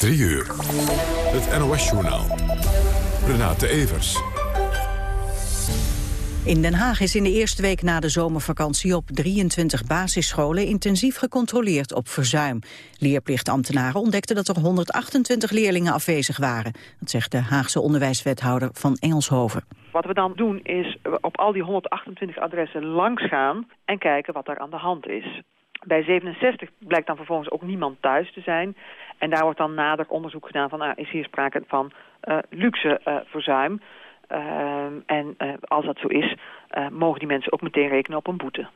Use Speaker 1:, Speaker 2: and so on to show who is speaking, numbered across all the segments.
Speaker 1: 3 uur. Het NOS-journaal. Renate Evers.
Speaker 2: In Den Haag is in de eerste week na de zomervakantie op 23 basisscholen intensief gecontroleerd op verzuim. Leerplichtambtenaren ontdekten dat er 128 leerlingen afwezig waren. Dat zegt de Haagse onderwijswethouder van Engelshoven.
Speaker 3: Wat we dan doen is op al die 128 adressen langsgaan en kijken wat er aan de hand is. Bij 67 blijkt dan vervolgens ook niemand thuis te zijn. En daar wordt dan nader onderzoek gedaan van, nou, is hier sprake van uh, luxe uh, verzuim. Uh, en als dat zo is, mogen die mensen ook meteen rekenen op een boete.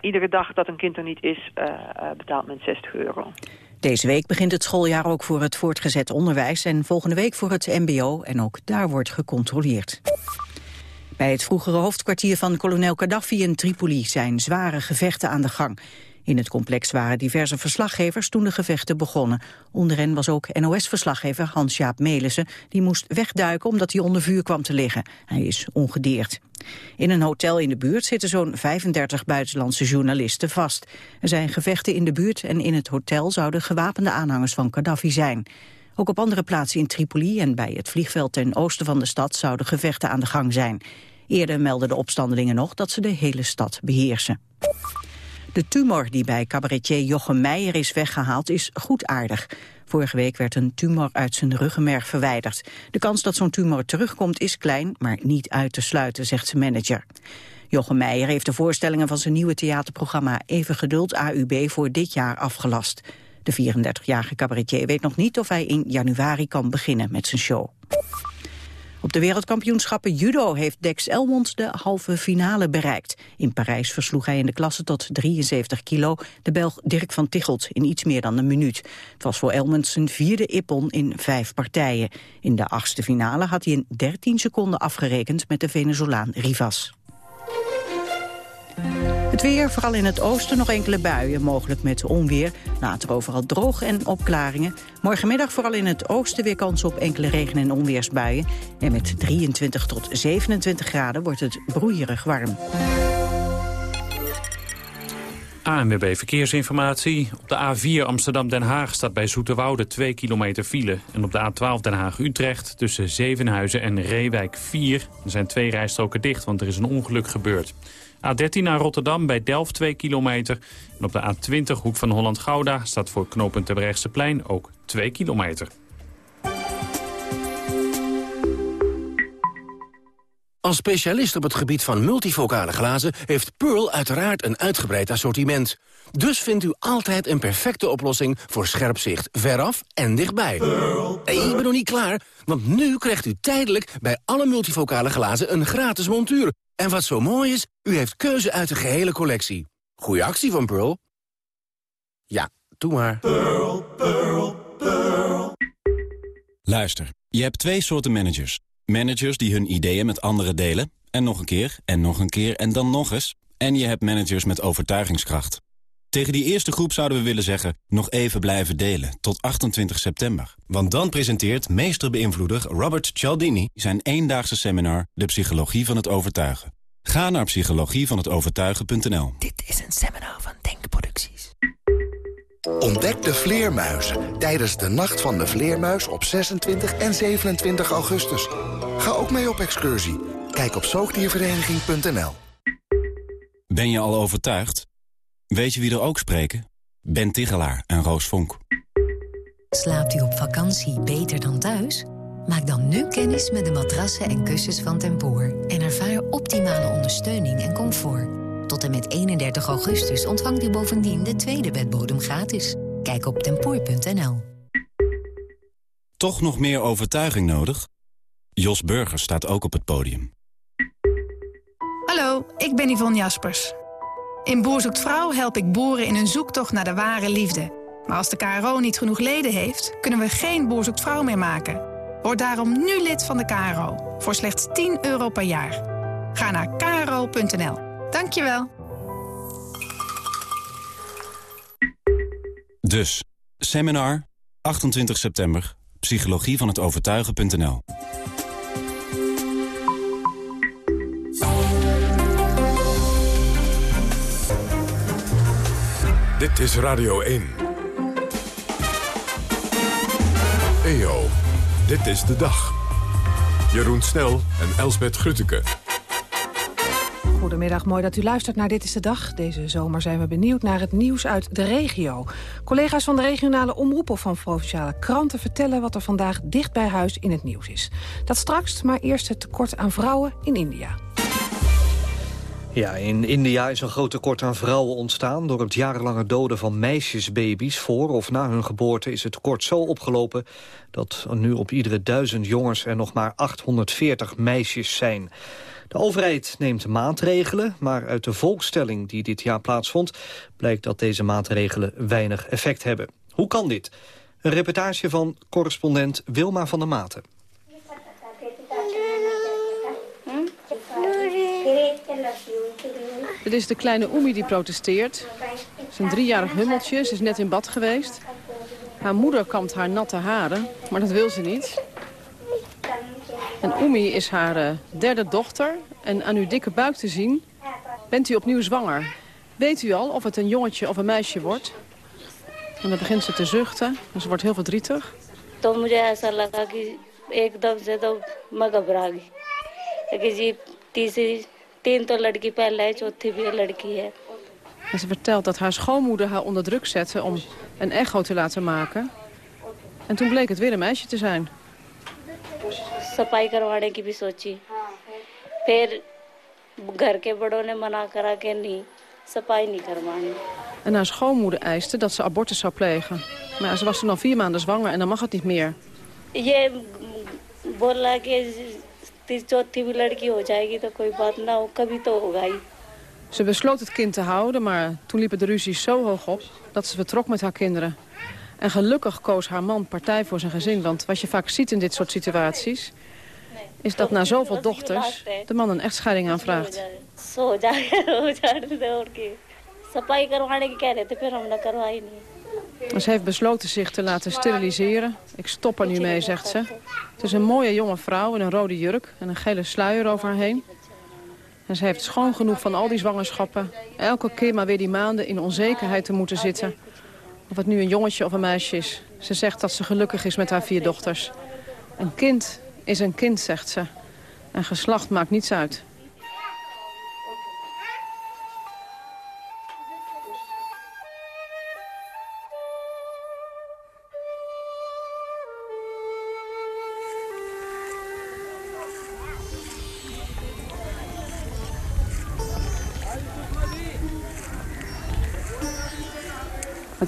Speaker 3: Iedere dag dat een kind er niet is, betaalt men 60 euro.
Speaker 2: Deze week begint het schooljaar ook voor het voortgezet onderwijs... en volgende week voor het mbo en ook daar wordt gecontroleerd. Bij het vroegere hoofdkwartier van kolonel Gaddafi in Tripoli zijn zware gevechten aan de gang. In het complex waren diverse verslaggevers toen de gevechten begonnen. Onder hen was ook NOS-verslaggever Hans-Jaap Melissen. Die moest wegduiken omdat hij onder vuur kwam te liggen. Hij is ongedeerd. In een hotel in de buurt zitten zo'n 35 buitenlandse journalisten vast. Er zijn gevechten in de buurt en in het hotel zouden gewapende aanhangers van Gaddafi zijn. Ook op andere plaatsen in Tripoli en bij het vliegveld ten oosten van de stad zouden gevechten aan de gang zijn. Eerder meldden de opstandelingen nog dat ze de hele stad beheersen. De tumor die bij cabaretier Jochem Meijer is weggehaald is goedaardig. Vorige week werd een tumor uit zijn ruggenmerg verwijderd. De kans dat zo'n tumor terugkomt is klein, maar niet uit te sluiten, zegt zijn manager. Jochem Meijer heeft de voorstellingen van zijn nieuwe theaterprogramma Even Geduld AUB voor dit jaar afgelast. De 34-jarige cabaretier weet nog niet of hij in januari kan beginnen met zijn show. Op de wereldkampioenschappen judo heeft Dex Elmond de halve finale bereikt. In Parijs versloeg hij in de klasse tot 73 kilo de Belg Dirk van Tichelt in iets meer dan een minuut. Het was voor Elmond zijn vierde ippon in vijf partijen. In de achtste finale had hij in 13 seconden afgerekend met de Venezolaan Rivas. Het weer, vooral in het oosten nog enkele buien, mogelijk met onweer. Later overal droog en opklaringen. Morgenmiddag vooral in het oosten weer kans op enkele regen- en onweersbuien. En met 23 tot 27 graden wordt het broeierig warm.
Speaker 4: ANWB Verkeersinformatie. Op de A4 Amsterdam-Den Haag staat bij Zoeterwoude 2 kilometer file. En op de A12 Den Haag-Utrecht tussen Zevenhuizen en Reewijk 4. Er zijn twee rijstroken dicht, want er is een ongeluk gebeurd. A13 naar Rotterdam bij Delft 2 kilometer. En op de A20 hoek van Holland-Gouda staat voor knooppunt plein ook 2 kilometer.
Speaker 5: Als specialist op het gebied van multifocale glazen... heeft Pearl uiteraard een uitgebreid assortiment. Dus vindt u altijd een perfecte oplossing voor scherp zicht veraf en dichtbij. Pearl, ik ben nog niet klaar, want nu krijgt u tijdelijk... bij alle multifocale glazen een gratis montuur. En wat zo mooi is, u heeft keuze uit de gehele collectie. Goeie actie van Pearl. Ja, doe maar. Pearl, Pearl,
Speaker 6: Pearl. Luister, je hebt twee soorten managers. Managers die hun ideeën met anderen delen. En nog een keer, en nog een keer, en dan nog eens. En je hebt managers met overtuigingskracht. Tegen die eerste groep zouden we willen zeggen... nog even blijven delen, tot 28 september. Want dan presenteert meesterbeïnvloeder Robert Cialdini... zijn eendaagse seminar De Psychologie van het Overtuigen. Ga naar psychologievanhetovertuigen.nl.
Speaker 7: Dit is een seminar van Denkproducties.
Speaker 8: Ontdek de vleermuizen tijdens de Nacht van de Vleermuis... op 26 en 27 augustus. Ga ook mee op excursie. Kijk op zoogdiervereniging.nl.
Speaker 6: Ben je al overtuigd? Weet je wie er ook spreken? Ben Tigelaar en Roos Vonk.
Speaker 9: Slaapt u op vakantie beter dan thuis? Maak dan nu kennis met de matrassen en kussens van Tempoor... en ervaar optimale ondersteuning en comfort. Tot en met 31 augustus ontvangt u bovendien de tweede bedbodem gratis. Kijk op tempoor.nl.
Speaker 6: Toch nog meer overtuiging nodig? Jos Burgers staat ook op het podium.
Speaker 10: Hallo, ik ben Yvonne Jaspers. In Boer zoekt Vrouw help ik boeren in hun zoektocht naar de ware liefde. Maar als de KRO niet genoeg leden heeft, kunnen we geen Boer zoekt Vrouw meer maken. Word daarom nu lid van de KRO, voor slechts 10 euro per jaar. Ga naar kro.nl. Dankjewel.
Speaker 6: Dus, seminar, 28 september, psychologie van het overtuigen.nl.
Speaker 1: Dit is Radio 1. EO. Dit is de dag. Jeroen Snel en Elsbet Grutteke.
Speaker 11: Goedemiddag, mooi dat u luistert naar Dit is de Dag. Deze zomer zijn we benieuwd naar het nieuws uit de regio. Collega's van de regionale omroep of van provinciale kranten... vertellen wat er vandaag dicht bij huis in het nieuws is. Dat straks, maar eerst het tekort aan vrouwen in India.
Speaker 12: Ja, in India is een groot tekort aan vrouwen ontstaan... door het jarenlange doden van meisjesbaby's. Voor of na hun geboorte is het tekort zo opgelopen... dat nu op iedere duizend jongens er nog maar 840 meisjes zijn. De overheid neemt maatregelen, maar uit de volkstelling die dit jaar plaatsvond... blijkt dat deze maatregelen weinig effect hebben. Hoe kan dit? Een reportage van correspondent Wilma van der Maten.
Speaker 13: Dit is de kleine Oemi die protesteert. Ze is een driejarig hummeltje, ze is net in bad geweest. Haar moeder kampt haar natte haren, maar dat wil ze niet. En Oemi is haar eh, derde dochter. En aan uw dikke buik te zien, bent u opnieuw zwanger. Weet u al of het een jongetje of een meisje wordt? En dan begint ze te zuchten en ze wordt heel verdrietig. Ik moet ik ik zie तीन तो लड़की पहले है चौथी भी लड़की है En ze vertelt dat haar schoonmoeder haar onder druk zette om een echo te laten maken. En toen bleek het weer een meisje te zijn.
Speaker 14: सफाई करवाने की भी सोची फिर घर के बड़ों ने मना करा कि नहीं सफाई नहीं करवानी
Speaker 13: En haar schoonmoeder eiste dat ze abortus zou plegen. Maar ze was toen al vier maanden zwanger en dan mag het niet meer.
Speaker 14: ये बोला कि ती- चौथी भी लड़की हो जाएगी तो कोई बात ना हो कभी तो होगा ही
Speaker 13: Ze besloot het kind te houden, maar toen liepen de ruzies zo hoog op... dat ze vertrok met haar kinderen. En gelukkig koos haar man partij voor zijn gezin. Want wat je vaak ziet in dit soort situaties... is dat na zoveel dochters de man een echtscheiding aanvraagt.
Speaker 14: सो जाए हो जाने दे और की सफाई करवाने की कह
Speaker 13: Ze heeft besloten zich te laten steriliseren. Ik stop er nu mee, zegt ze. Het is een mooie jonge vrouw in een rode jurk en een gele sluier over haar heen. En ze heeft schoon genoeg van al die zwangerschappen. Elke keer maar weer die maanden in onzekerheid te moeten zitten. Of het nu een jongetje of een meisje is. Ze zegt dat ze gelukkig is met haar vier dochters. Een kind is een kind, zegt ze. En geslacht maakt niets uit.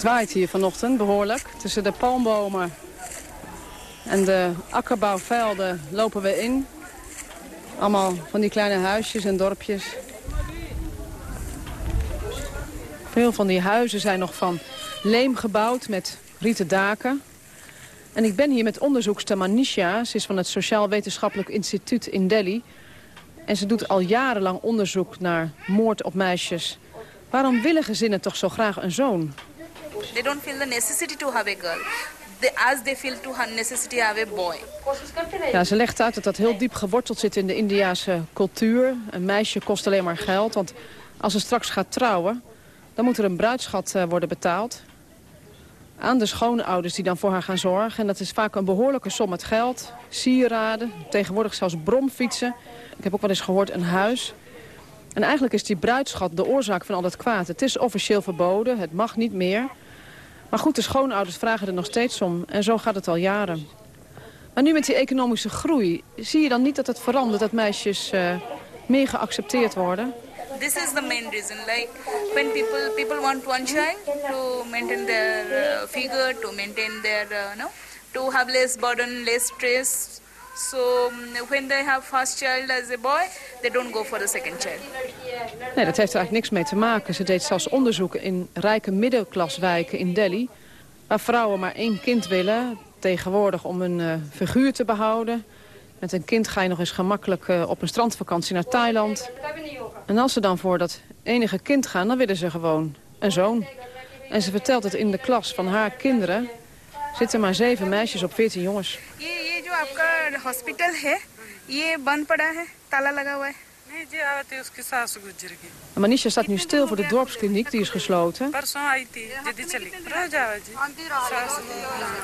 Speaker 13: Het waait hier vanochtend behoorlijk. Tussen de palmbomen en de akkerbouwvelden lopen we in. Allemaal van die kleine huisjes en dorpjes. Veel van die huizen zijn nog van leem gebouwd met rieten daken. En ik ben hier met onderzoekster Manisha. Ze is van het Sociaal Wetenschappelijk Instituut in Delhi. En ze doet al jarenlang onderzoek naar moord op meisjes. Waarom willen gezinnen toch zo graag een zoon?
Speaker 15: They don't feel the necessity to have a girl.
Speaker 13: Ja, ze legt uit dat dat heel diep geworteld zit in de Indiase cultuur. Een meisje kost alleen maar geld, want als ze straks gaat trouwen... dan moet er een bruidschat eh, worden betaald. Aan de schoonouders die dan voor haar gaan zorgen. En dat is vaak een behoorlijke som met geld, sieraden, tegenwoordig zelfs bromfietsen. Ik heb ook wel eens gehoord een huis. En eigenlijk is die bruidschat de oorzaak van al dat kwaad. Het is officieel verboden, het mag niet meer. Maar goed, de schoonouders vragen er nog steeds om. En zo gaat het al jaren. Maar nu met die economische groei, zie je dan niet dat het verandert... dat meisjes eh, meer geaccepteerd worden?
Speaker 15: This is the main reason. Like when people people want one child to maintain their uh, figure, to maintain their uh, no, to have less burden, less stress. So um, when they have first child as a boy, they don't go for the second child.
Speaker 13: Nee, dat heeft er eigenlijk niks mee te maken. Ze deed zelfs onderzoek in rijke middenklaswijken in Delhi... waar vrouwen maar één kind willen, tegenwoordig om een uh, figuur te behouden. Met een kind ga je nog eens gemakkelijk uh, op een strandvakantie naar Thailand. En als ze dan voor dat enige kind gaan, dan willen ze gewoon een zoon. En ze vertelt dat in de klas van haar kinderen zitten maar zeven meisjes op veertien jongens.
Speaker 15: ये ये जो आपका हॉस्पिटल है ये बंद पड़ा है ताला लगा हुआ है
Speaker 16: नहीं जी आए थे उसकी सास गुजर गई
Speaker 13: En Manisha staat nu stil voor de dorpskliniek, die is gesloten.
Speaker 16: परसों आई थी जल्दी चली रह जाओ जी सास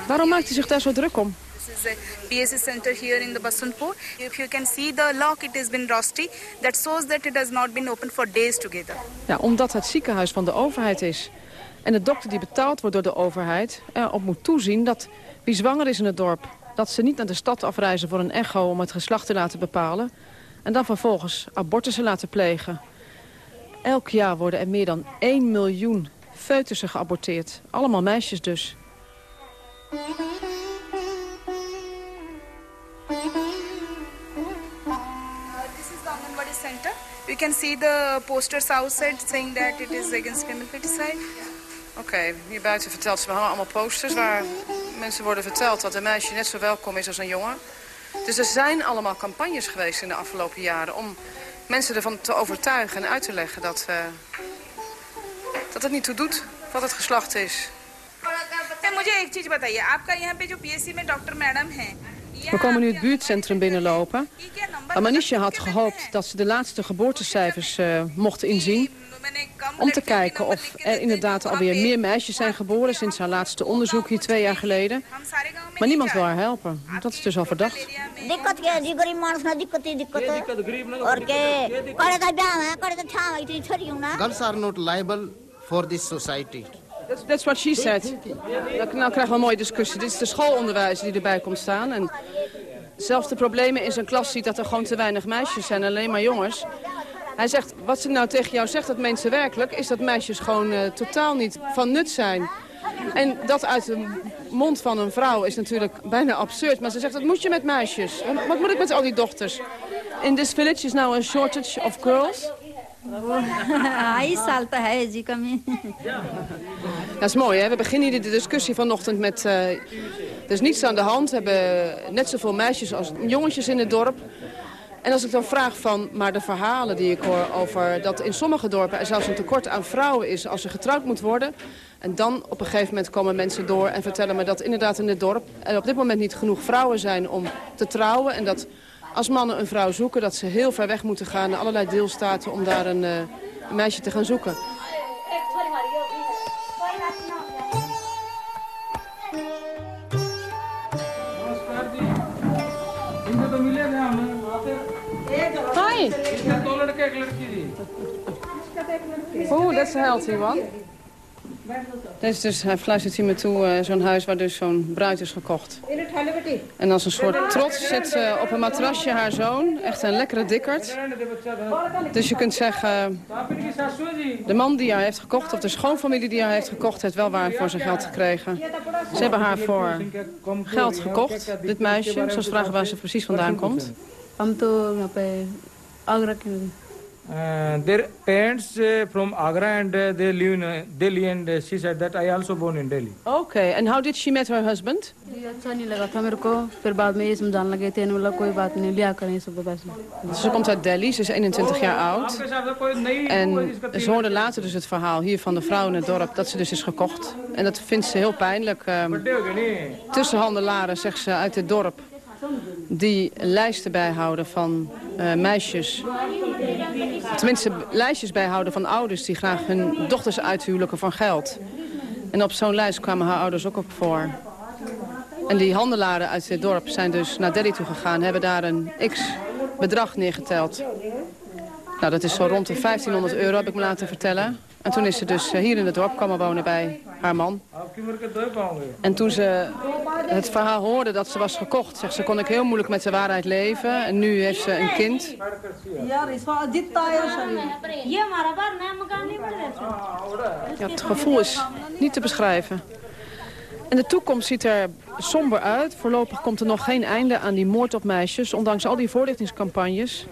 Speaker 13: Waarom maakt hij zich daar zo druk om?
Speaker 15: This is a PSC center here in the Basunpur. If you can see the lock, it has been rusty. That shows that it has not been open for days together.
Speaker 13: Ja, omdat het ziekenhuis van de overheid is. En de dokter die betaald wordt door de overheid erop moet toezien dat wie zwanger is in het dorp... dat ze niet naar de stad afreizen voor een echo om het geslacht te laten bepalen... en dan vervolgens abortussen laten plegen. Elk jaar worden er meer dan 1 miljoen foetussen geaborteerd. Allemaal meisjes dus.
Speaker 15: You can see the posters outside saying that it is against female feticide.
Speaker 17: Oké, hier buiten vertelt ze, we allemaal posters waar mensen worden verteld dat een meisje net zo welkom is als een jongen. Dus er zijn allemaal campagnes geweest in de afgelopen jaren om mensen ervan te overtuigen en uit te leggen dat, eh, dat het niet toe doet wat het geslacht is.
Speaker 13: We komen nu het buurtcentrum binnenlopen. Amanisha had gehoopt dat ze de laatste geboortecijfers eh, uh, mocht inzien. Om te kijken of er inderdaad alweer meer meisjes zijn geboren sinds haar laatste onderzoek hier twee jaar geleden. Maar niemand wil haar helpen. Dat is dus al verdacht.
Speaker 18: Girls are not liable for this society.
Speaker 13: That's, that's what she said. Nou krijgen we een mooie discussie. Dit is de schoolonderwijzer die erbij komt staan. En zelfs de problemen in zijn klas ziet dat er gewoon te weinig meisjes zijn. Alleen maar jongens. Hij zegt, wat ze nou tegen jou zegt, dat meent ze werkelijk... is dat meisjes gewoon uh, totaal niet van nut zijn. En dat uit de mond van een vrouw is natuurlijk bijna absurd. Maar ze zegt, dat moet je met meisjes. Wat moet ik met al die dochters? In this village is now a shortage of girls... Dat is mooi, hè? We beginnen hier de discussie vanochtend met... Uh, er is niets aan de hand. We hebben net zoveel meisjes als jongetjes in het dorp. En als ik dan vraag van, maar de verhalen die ik hoor over... dat in sommige dorpen er zelfs een tekort aan vrouwen is als er getrouwd moet worden... en dan op een gegeven moment komen mensen door en vertellen me dat inderdaad in het dorp... er op dit moment niet genoeg vrouwen zijn om te trouwen... en dat als mannen een vrouw zoeken, dat ze heel ver weg moeten gaan... naar allerlei deelstaten om daar een, uh, een meisje te gaan zoeken. Oh, that's a healthy one. Dit is dus, hij fluistert hier me toe, uh, zo'n huis waar dus zo'n bruid is gekocht. En als een soort trots zit uh, op een matrasje haar zoon. Echt een lekkere dikkerd. Dus je kunt zeggen, de man die haar heeft gekocht... of de schoonfamilie die haar heeft gekocht... heeft wel waar voor zijn geld gekregen. Ze hebben haar voor geld gekocht, dit meisje. Zoals vragen waar ze precies vandaan komt.
Speaker 19: Uh, their parents uh, from Agra and uh, they live in uh, Delhi and uh, she said that I also born in Delhi.
Speaker 13: Okay, and how did she met her husband? Ze komt uit Delhi, ze is 21 jaar oud. En ze hoorde later dus het verhaal hier van de vrouw in het dorp dat ze dus is gekocht. En dat vindt ze heel pijnlijk. Um, tussenhandelaren, zegt ze, uit het dorp die lijsten bijhouden van uh, meisjes. Tenminste, lijstjes bijhouden van ouders die graag hun dochters uithuwelijken van geld. En op zo'n lijst kwamen haar ouders ook op voor. En die handelaren uit dit dorp zijn dus naar Delhi toe gegaan... hebben daar een x-bedrag neergeteld. Nou, dat is zo rond de 1500 euro, heb ik me laten vertellen. En toen is ze dus hier in het dorp wonen bij haar man. En toen ze het verhaal hoorde dat ze was gekocht, zegt ze, kon ik heel moeilijk met de waarheid leven. En nu heeft ze een kind. Ja, het gevoel is niet te beschrijven. En de toekomst ziet er somber uit. Voorlopig komt er nog geen einde aan die moord op meisjes, ondanks al die voorlichtingscampagnes.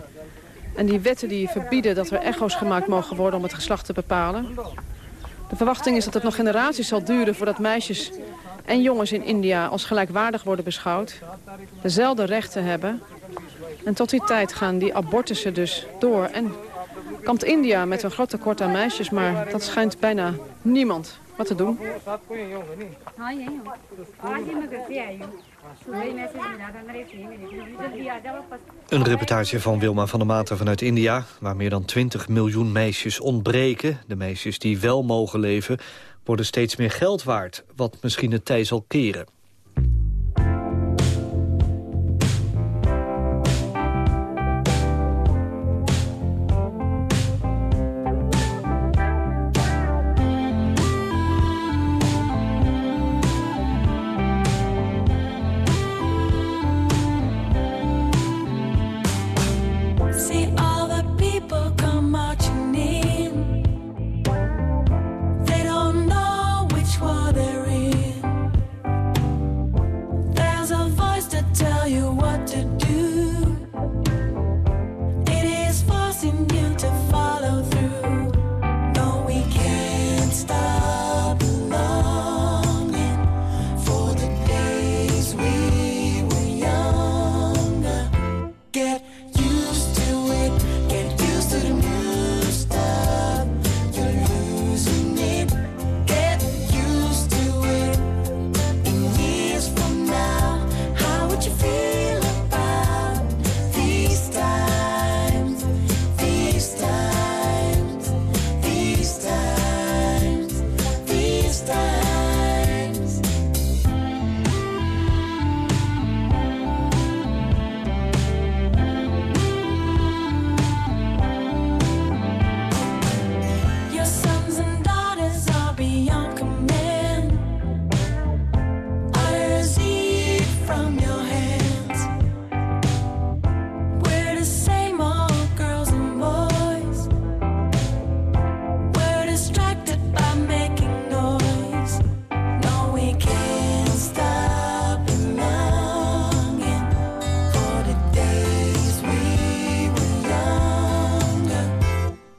Speaker 13: En die wetten die verbieden dat er echo's gemaakt mogen worden om het geslacht te bepalen. De verwachting is dat het nog generaties zal duren voordat meisjes en jongens in India als gelijkwaardig worden beschouwd. Dezelfde rechten hebben. En tot die tijd gaan die abortussen dus door. En komt India met een groot tekort aan meisjes, maar dat schijnt bijna niemand wat te doen.
Speaker 12: Een reportage van Wilma van der Maten vanuit India... waar meer dan 20 miljoen meisjes ontbreken. De meisjes die wel mogen leven worden steeds meer geld waard... wat misschien het tij zal keren.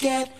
Speaker 20: Get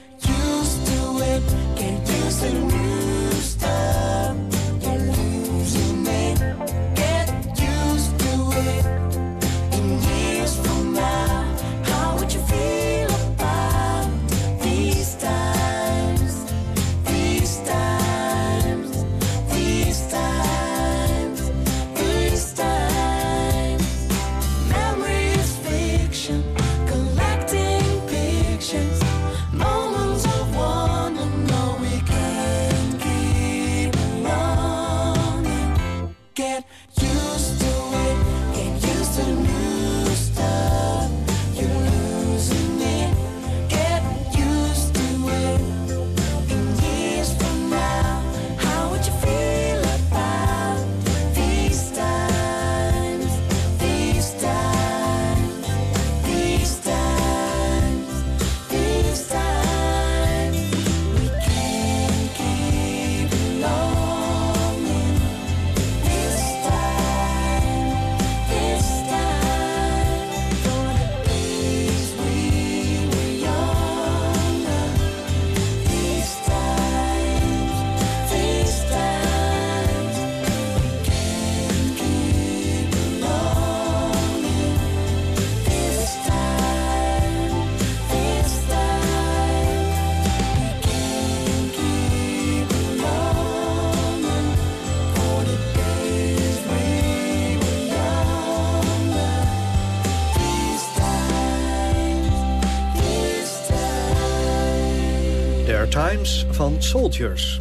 Speaker 20: times.
Speaker 12: Van Soldiers.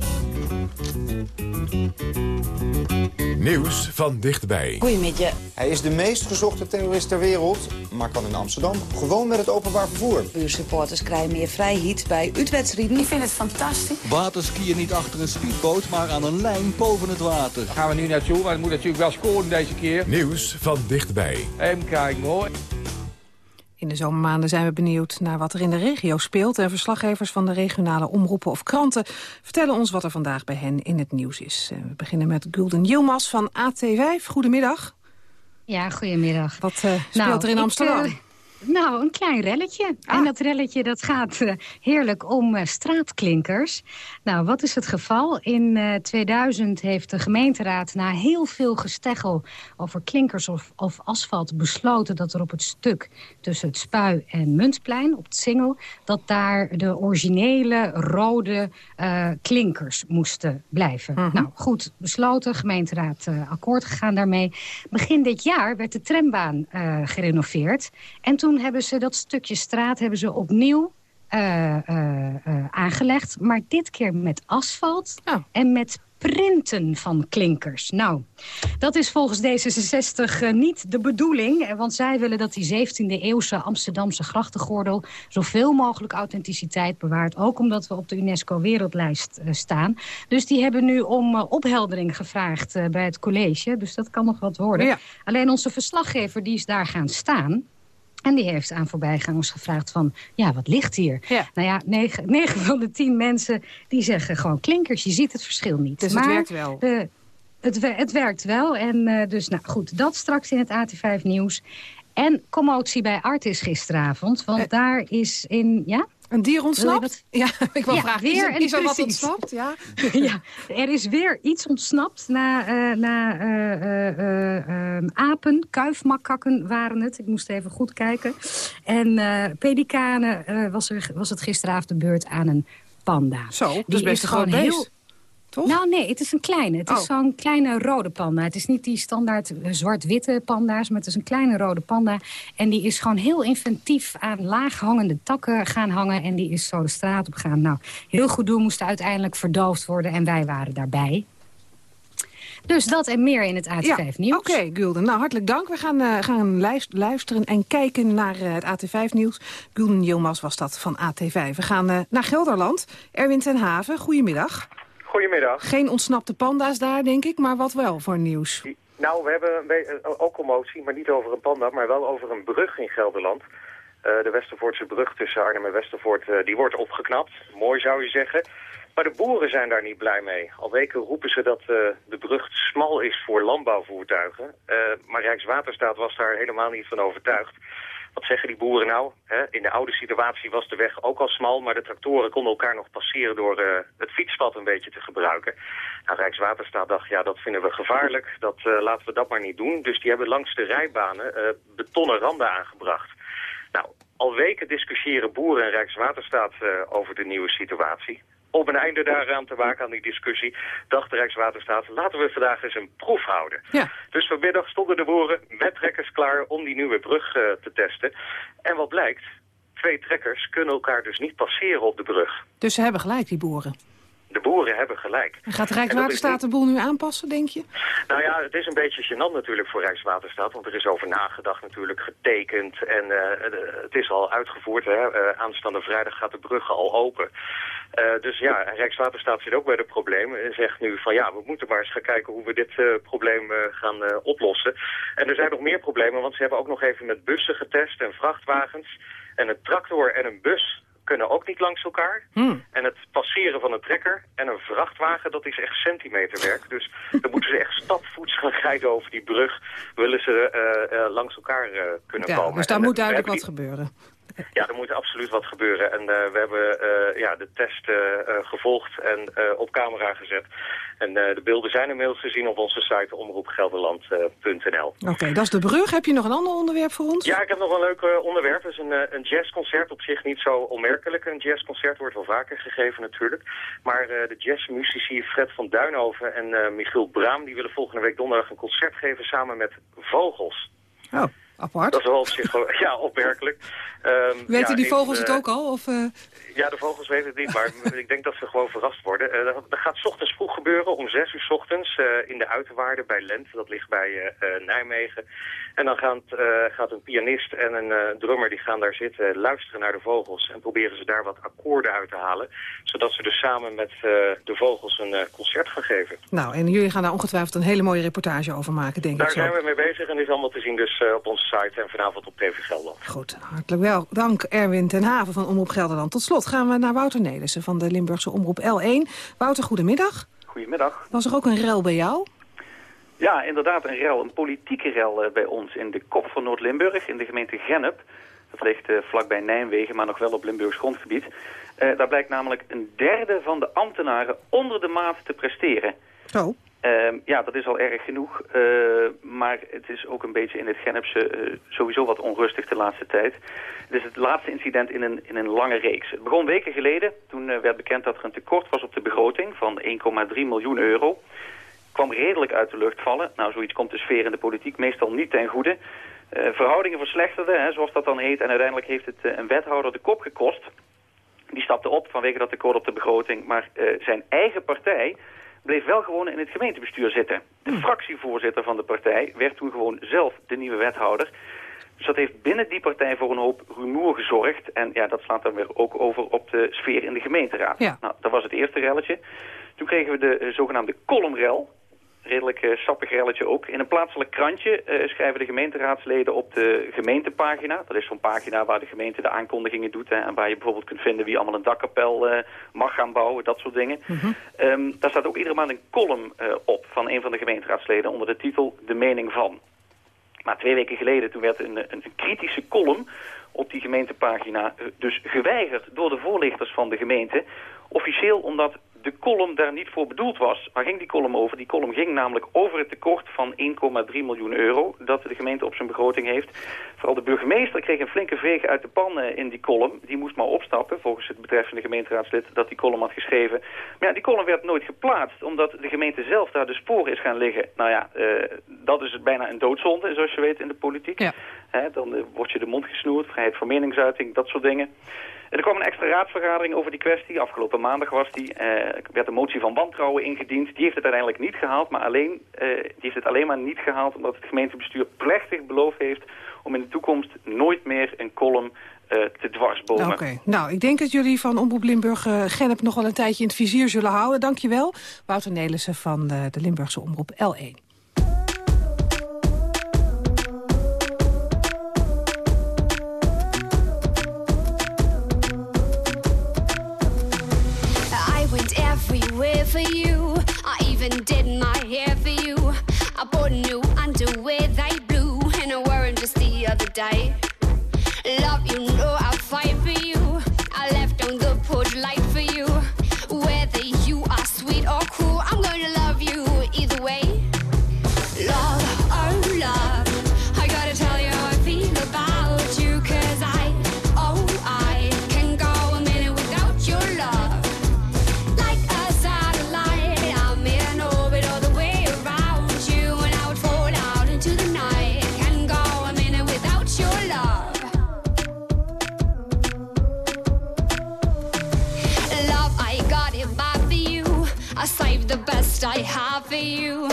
Speaker 1: Nieuws van dichtbij.
Speaker 21: Goedemiddag. Hij is de meest gezochte terrorist ter wereld, maar kan in Amsterdam gewoon met het openbaar vervoer.
Speaker 22: Buursupporters krijgen meer vrijheid bij uitwedstrijden. Ik vind het fantastisch.
Speaker 23: Waterskiën niet achter een speedboot, maar aan een lijn boven het water.
Speaker 24: Daar gaan we nu naartoe, maar het moet natuurlijk wel scoren deze keer.
Speaker 1: Nieuws van dichtbij.
Speaker 24: Even kijken hoor.
Speaker 11: In de zomermaanden zijn we benieuwd naar wat er in de regio speelt. En verslaggevers van de regionale omroepen of kranten vertellen ons wat er vandaag bij hen in het nieuws is. Eh, We beginnen met Gulden Yilmaz van AT5. Goedemiddag.
Speaker 25: Ja, goedemiddag.
Speaker 11: Wat uh, speelt er in
Speaker 25: ik,
Speaker 11: Amsterdam?
Speaker 25: uh, nou, een klein relletje.
Speaker 11: Ah.
Speaker 25: En dat relletje dat gaat uh, heerlijk om straatklinkers. Nou, wat is het geval? In 2000 heeft de gemeenteraad na heel veel gesteggel over klinkers of, of, asfalt besloten dat er op het stuk tussen het Spui en Muntplein, op het Singel, dat daar de originele rode klinkers moesten blijven.
Speaker 11: Mhm.
Speaker 25: Nou, goed besloten, gemeenteraad akkoord gegaan daarmee. Begin dit jaar werd de trambaan gerenoveerd. En toen hebben ze dat stukje straat hebben ze opnieuw uh, uh, uh, aangelegd. Maar dit keer met asfalt
Speaker 11: oh.
Speaker 25: en met printen van klinkers. Nou, dat is volgens D66 niet de bedoeling. Want zij willen dat die 17e-eeuwse Amsterdamse grachtengordel... zoveel mogelijk authenticiteit bewaart. Ook omdat we op de UNESCO-wereldlijst staan. Dus die hebben nu om opheldering gevraagd bij het college. Dus dat kan nog wat worden.
Speaker 11: Ja.
Speaker 25: Alleen onze verslaggever die is daar gaan staan... En die heeft aan voorbijgangers gevraagd van, ja, wat ligt hier?
Speaker 11: Ja.
Speaker 25: Nou ja, negen, negen van de tien mensen die zeggen gewoon klinkers. Je ziet het verschil niet.
Speaker 11: Dus
Speaker 25: maar
Speaker 11: het werkt wel.
Speaker 25: De, het, het, werkt wel. En uh, dus, nou goed, dat straks in het AT5 nieuws. En commotie bij Artis gisteravond. Want uh, daar is in, ja?
Speaker 11: Een dier ontsnapt? Ja, ik wil
Speaker 25: ja,
Speaker 11: vragen,
Speaker 25: weer
Speaker 11: is er, is er wat ontsnapt? Ja.
Speaker 25: ja, er is weer iets ontsnapt na, uh, na uh, uh, apen, kuifmakakken waren het. Ik moest even goed kijken. En pelikanen was, er, was het gisteravond de beurt aan een panda.
Speaker 11: Zo,
Speaker 25: Die
Speaker 11: dus best
Speaker 25: is
Speaker 11: gewoon
Speaker 25: heel...
Speaker 11: toch?
Speaker 25: Nou nee, het is een kleine. Het is
Speaker 11: Oh.
Speaker 25: zo'n kleine rode panda. Het is niet die standaard eh, zwart-witte panda's, maar het is een kleine rode panda. En die is gewoon heel inventief aan laaghangende takken gaan hangen. En die is zo de straat op gaan. Nou, heel goed doen, moest uiteindelijk verdoofd worden. En wij waren daarbij. Dus dat en meer in het AT5 nieuws.
Speaker 11: Oké, Gulden. Nou, hartelijk dank. We gaan, eh, gaan luis- luisteren en kijken naar eh, het AT5-nieuws. Gulden Yilmaz was dat van AT5. We gaan naar Gelderland. Erwin ten Haven, goedemiddag.
Speaker 26: Goedemiddag.
Speaker 11: Geen ontsnapte panda's daar, denk ik, maar wat wel voor nieuws?
Speaker 26: Nou, we hebben eh, ook commotie, maar niet over een panda, maar wel over een brug in Gelderland. Eh, de Westervoortse brug tussen Arnhem en Westervoort, eh, die wordt opgeknapt. Mooi zou je zeggen. Maar de boeren zijn daar niet blij mee. Al weken roepen ze dat de brug smal is voor landbouwvoertuigen. Maar Rijkswaterstaat was daar helemaal niet van overtuigd. Wat zeggen die boeren nou? Hè? In de oude situatie was de weg ook al smal, maar de tractoren konden elkaar nog passeren door eh, het fietspad een beetje te gebruiken. Nou, Rijkswaterstaat dacht, ja, dat vinden we gevaarlijk, dat, eh, laten we dat maar niet doen. Dus die hebben langs de rijbanen eh, betonnen randen aangebracht. Nou, al weken discussiëren boeren en Rijkswaterstaat over de nieuwe situatie. Om een einde daaraan te maken aan die discussie, dacht de Rijkswaterstaat, laten we vandaag eens een proef houden.
Speaker 11: Ja.
Speaker 26: Dus vanmiddag stonden de boeren met trekkers klaar om die nieuwe brug eh, te testen. En wat blijkt, twee trekkers kunnen elkaar dus niet passeren op de brug.
Speaker 11: Dus ze hebben gelijk, die boeren.
Speaker 26: De boeren hebben gelijk.
Speaker 11: En gaat Rijkswaterstaat de boel nu aanpassen, denk je?
Speaker 26: Nou ja, het is een beetje gênant natuurlijk voor Rijkswaterstaat, want er is over nagedacht natuurlijk, getekend en eh, het is al uitgevoerd. Hè. Eh, aanstaande vrijdag gaat de brug al open. Eh, dus ja, Rijkswaterstaat zit ook bij de problemen en zegt nu van ja, we moeten maar eens gaan kijken hoe we dit probleem gaan oplossen. En er zijn nog meer problemen, want ze hebben ook nog even met bussen getest en vrachtwagens. En een tractor en een bus kunnen ook niet langs elkaar. En het passeren van een trekker en een vrachtwagen, dat is echt centimeterwerk. Dus dan moeten ze echt stapvoets gaan rijden over die brug. Willen ze eh, eh, langs elkaar eh, kunnen
Speaker 11: Ja,
Speaker 26: komen.
Speaker 11: dus daar
Speaker 26: En,
Speaker 11: moet duidelijk wat
Speaker 26: die-
Speaker 11: gebeuren.
Speaker 26: Ja, er moet absoluut wat gebeuren. En eh, we hebben eh, ja, de test eh, gevolgd en op camera gezet. En de beelden zijn inmiddels te zien op onze site omroepgelderland.nl.
Speaker 11: Oké, dat is de brug. Heb je nog een ander onderwerp voor ons?
Speaker 26: Ja, ik heb nog een leuk onderwerp. Dat is een, een jazzconcert. Op zich niet zo onmerkelijk. Een jazzconcert wordt wel vaker gegeven natuurlijk. Maar de jazzmuzici Fred van Duinhoven en Michiel Braam... die willen volgende week donderdag een concert geven samen met Vogels.
Speaker 11: Oh, apart.
Speaker 26: Dat is wel op zich wel, ja, opmerkelijk. Ehm,
Speaker 11: Weten
Speaker 26: ja,
Speaker 11: die vogels het
Speaker 26: de-
Speaker 11: ook al? Of, eh,
Speaker 26: ja, de vogels weten het niet, maar ik denk dat ze gewoon verrast worden. Eh, dat dat gaat 's ochtends vroeg gebeuren, om 6 uur 's ochtends, eh, in de Uiterwaarden bij Lent. Dat ligt bij eh, eh, Nijmegen. En dan gaat, eh, gaat een pianist en een eh, drummer, die gaan daar zitten, luisteren naar de vogels. En proberen ze daar wat akkoorden uit te halen. Zodat ze dus samen met eh, de vogels een eh, concert gaan geven.
Speaker 11: Nou, en jullie gaan daar ongetwijfeld een hele mooie reportage over maken, denk
Speaker 26: Daar
Speaker 11: ik zo.
Speaker 26: zijn we mee bezig en dit is allemaal te zien dus eh, op onze site en vanavond op TV Gelderland.
Speaker 11: Goed, hartelijk wel. Dank Erwin ten Haven van Omroep Gelderland. Tot slot gaan we naar Wouter Nelissen van de Limburgse Omroep L1. Wouter, goedemiddag.
Speaker 27: Goedemiddag.
Speaker 11: Was er ook een rel bij jou?
Speaker 27: Ja, inderdaad een rel, een politieke rel eh, bij ons in de kop van Noord-Limburg, in de gemeente Gennep. Dat ligt eh, vlakbij Nijmegen, maar nog wel op Limburgs grondgebied. Eh, daar blijkt namelijk een derde van de ambtenaren onder de maat te presteren.
Speaker 11: Oh.
Speaker 27: Ehm, ja, dat is al erg genoeg, eh, maar het is ook een beetje in het Gennepse eh, sowieso wat onrustig de laatste tijd. Het is het laatste incident in een, in een lange reeks. Het begon weken geleden, toen eh, werd bekend dat er een tekort was op de begroting van 1,3 miljoen euro. Kwam redelijk uit de lucht vallen. Nou, zoiets komt de sfeer in de politiek meestal niet ten goede. Verhoudingen verslechterden, hè, zoals dat dan heet, en uiteindelijk heeft het een wethouder de kop gekost. Die stapte op vanwege dat tekort op de begroting, maar zijn eigen partij bleef wel gewoon in het gemeentebestuur zitten. De fractievoorzitter van de partij werd toen gewoon zelf de nieuwe wethouder. Dus dat heeft binnen die partij voor een hoop rumoer gezorgd. En ja, dat slaat dan weer ook over op de sfeer in de gemeenteraad.
Speaker 11: Ja.
Speaker 27: Nou, dat was het eerste relletje. Toen kregen we de eh, zogenaamde columnrel. Redelijk eh, sappig relletje ook. In een plaatselijk krantje eh, schrijven de gemeenteraadsleden op de gemeentepagina. Dat is zo'n pagina waar de gemeente de aankondigingen doet. Hè, en waar je bijvoorbeeld kunt vinden wie allemaal een dakkapel eh, mag gaan bouwen. Dat soort dingen. Ehm, daar staat ook iedere maand een column op van een van de gemeenteraadsleden onder de titel De Mening van. Maar twee weken geleden toen werd een, een, een kritische column op die gemeentepagina dus geweigerd door de voorlichters van de gemeente. Officieel omdat de column daar niet voor bedoeld was. Waar ging die column over? Die column ging namelijk over het tekort van 1,3 miljoen euro dat de gemeente op zijn begroting heeft. Vooral de burgemeester kreeg een flinke veeg uit de pan in die column. Die moest maar opstappen, volgens het betreffende gemeenteraadslid dat die column had geschreven. Maar ja, die column werd nooit geplaatst, omdat de gemeente zelf daar de sporen is gaan liggen. Nou ja, eh, dat is bijna een doodzonde, zoals je weet, in de politiek. Dan eh, wordt je de mond gesnoerd, vrijheid van meningsuiting, dat soort dingen. Er kwam een extra raadsvergadering over die kwestie. Afgelopen maandag was die. eh werd een motie van wantrouwen ingediend. Die heeft het uiteindelijk niet gehaald, maar alleen, eh, die heeft het alleen maar niet gehaald omdat het gemeentebestuur plechtig beloofd heeft om in de toekomst nooit meer een column eh, te dwarsbomen.
Speaker 11: Oké, nou, ik denk dat jullie van Omroep Limburg uh, Gennep nog wel een tijdje in het vizier zullen houden. Dankjewel, Wouter Nelissen van de, de Limburgse Omroep L1.
Speaker 28: Day. Love, you for you.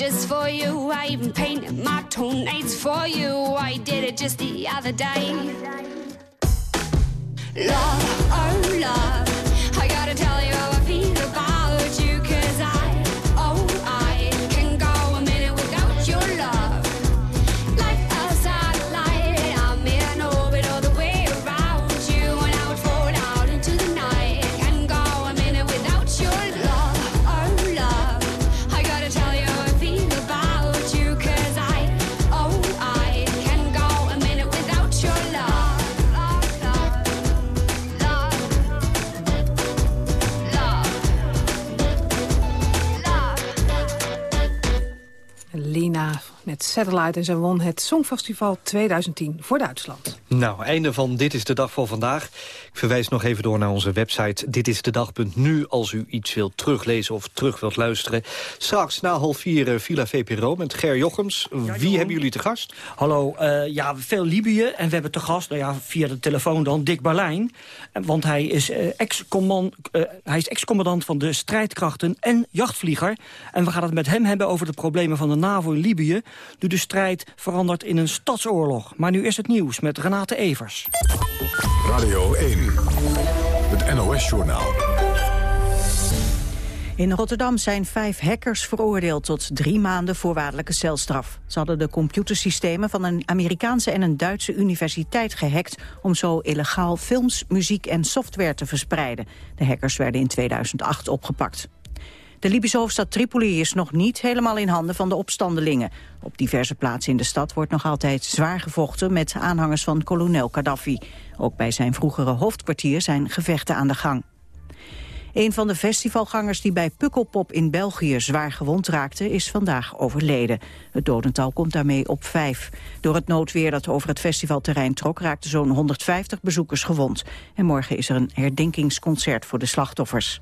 Speaker 28: Just for you. I even painted my toenails for you. I did it just the other day. Love, oh love,
Speaker 11: Satellite en ze won het Songfestival 2010 voor Duitsland.
Speaker 12: Nou, einde van Dit is de Dag voor vandaag. Ik verwijs nog even door naar onze website ditisdedag.nu... als u iets wilt teruglezen of terug wilt luisteren. Straks na half vier eh, Villa VPRO met Ger Jochems. Wie hebben jullie te gast?
Speaker 29: Hallo, eh, ja, veel Libië. En we hebben te gast, nou ja, via de telefoon dan, Dick Berlijn. En- Want hij is eh, ex-command- eh, hij is ex-commandant van de strijdkrachten en jachtvlieger. En we gaan het met hem hebben over de problemen van de NAVO in Libië... nu de strijd verandert in een stadsoorlog. Maar nu is het nieuws met Renate Evers.
Speaker 1: Radio 1, het NOS-journaal.
Speaker 30: In Rotterdam zijn vijf hackers veroordeeld tot drie maanden voorwaardelijke celstraf. Ze hadden de computersystemen van een Amerikaanse en een Duitse universiteit gehackt... om zo illegaal films, muziek en software te verspreiden. De hackers werden in 2008 opgepakt. De Libische hoofdstad Tripoli is nog niet helemaal in handen van de opstandelingen. Op diverse plaatsen in de stad wordt nog altijd zwaar gevochten met aanhangers van kolonel Gaddafi. Ook bij zijn vroegere hoofdkwartier zijn gevechten aan de gang. Een van de festivalgangers die bij Pukkelpop in België zwaar gewond raakte, is vandaag overleden. Het dodental komt daarmee op vijf. Door het noodweer dat over het festivalterrein trok, raakten zo'n 150 bezoekers gewond. En morgen is er een herdenkingsconcert voor de slachtoffers.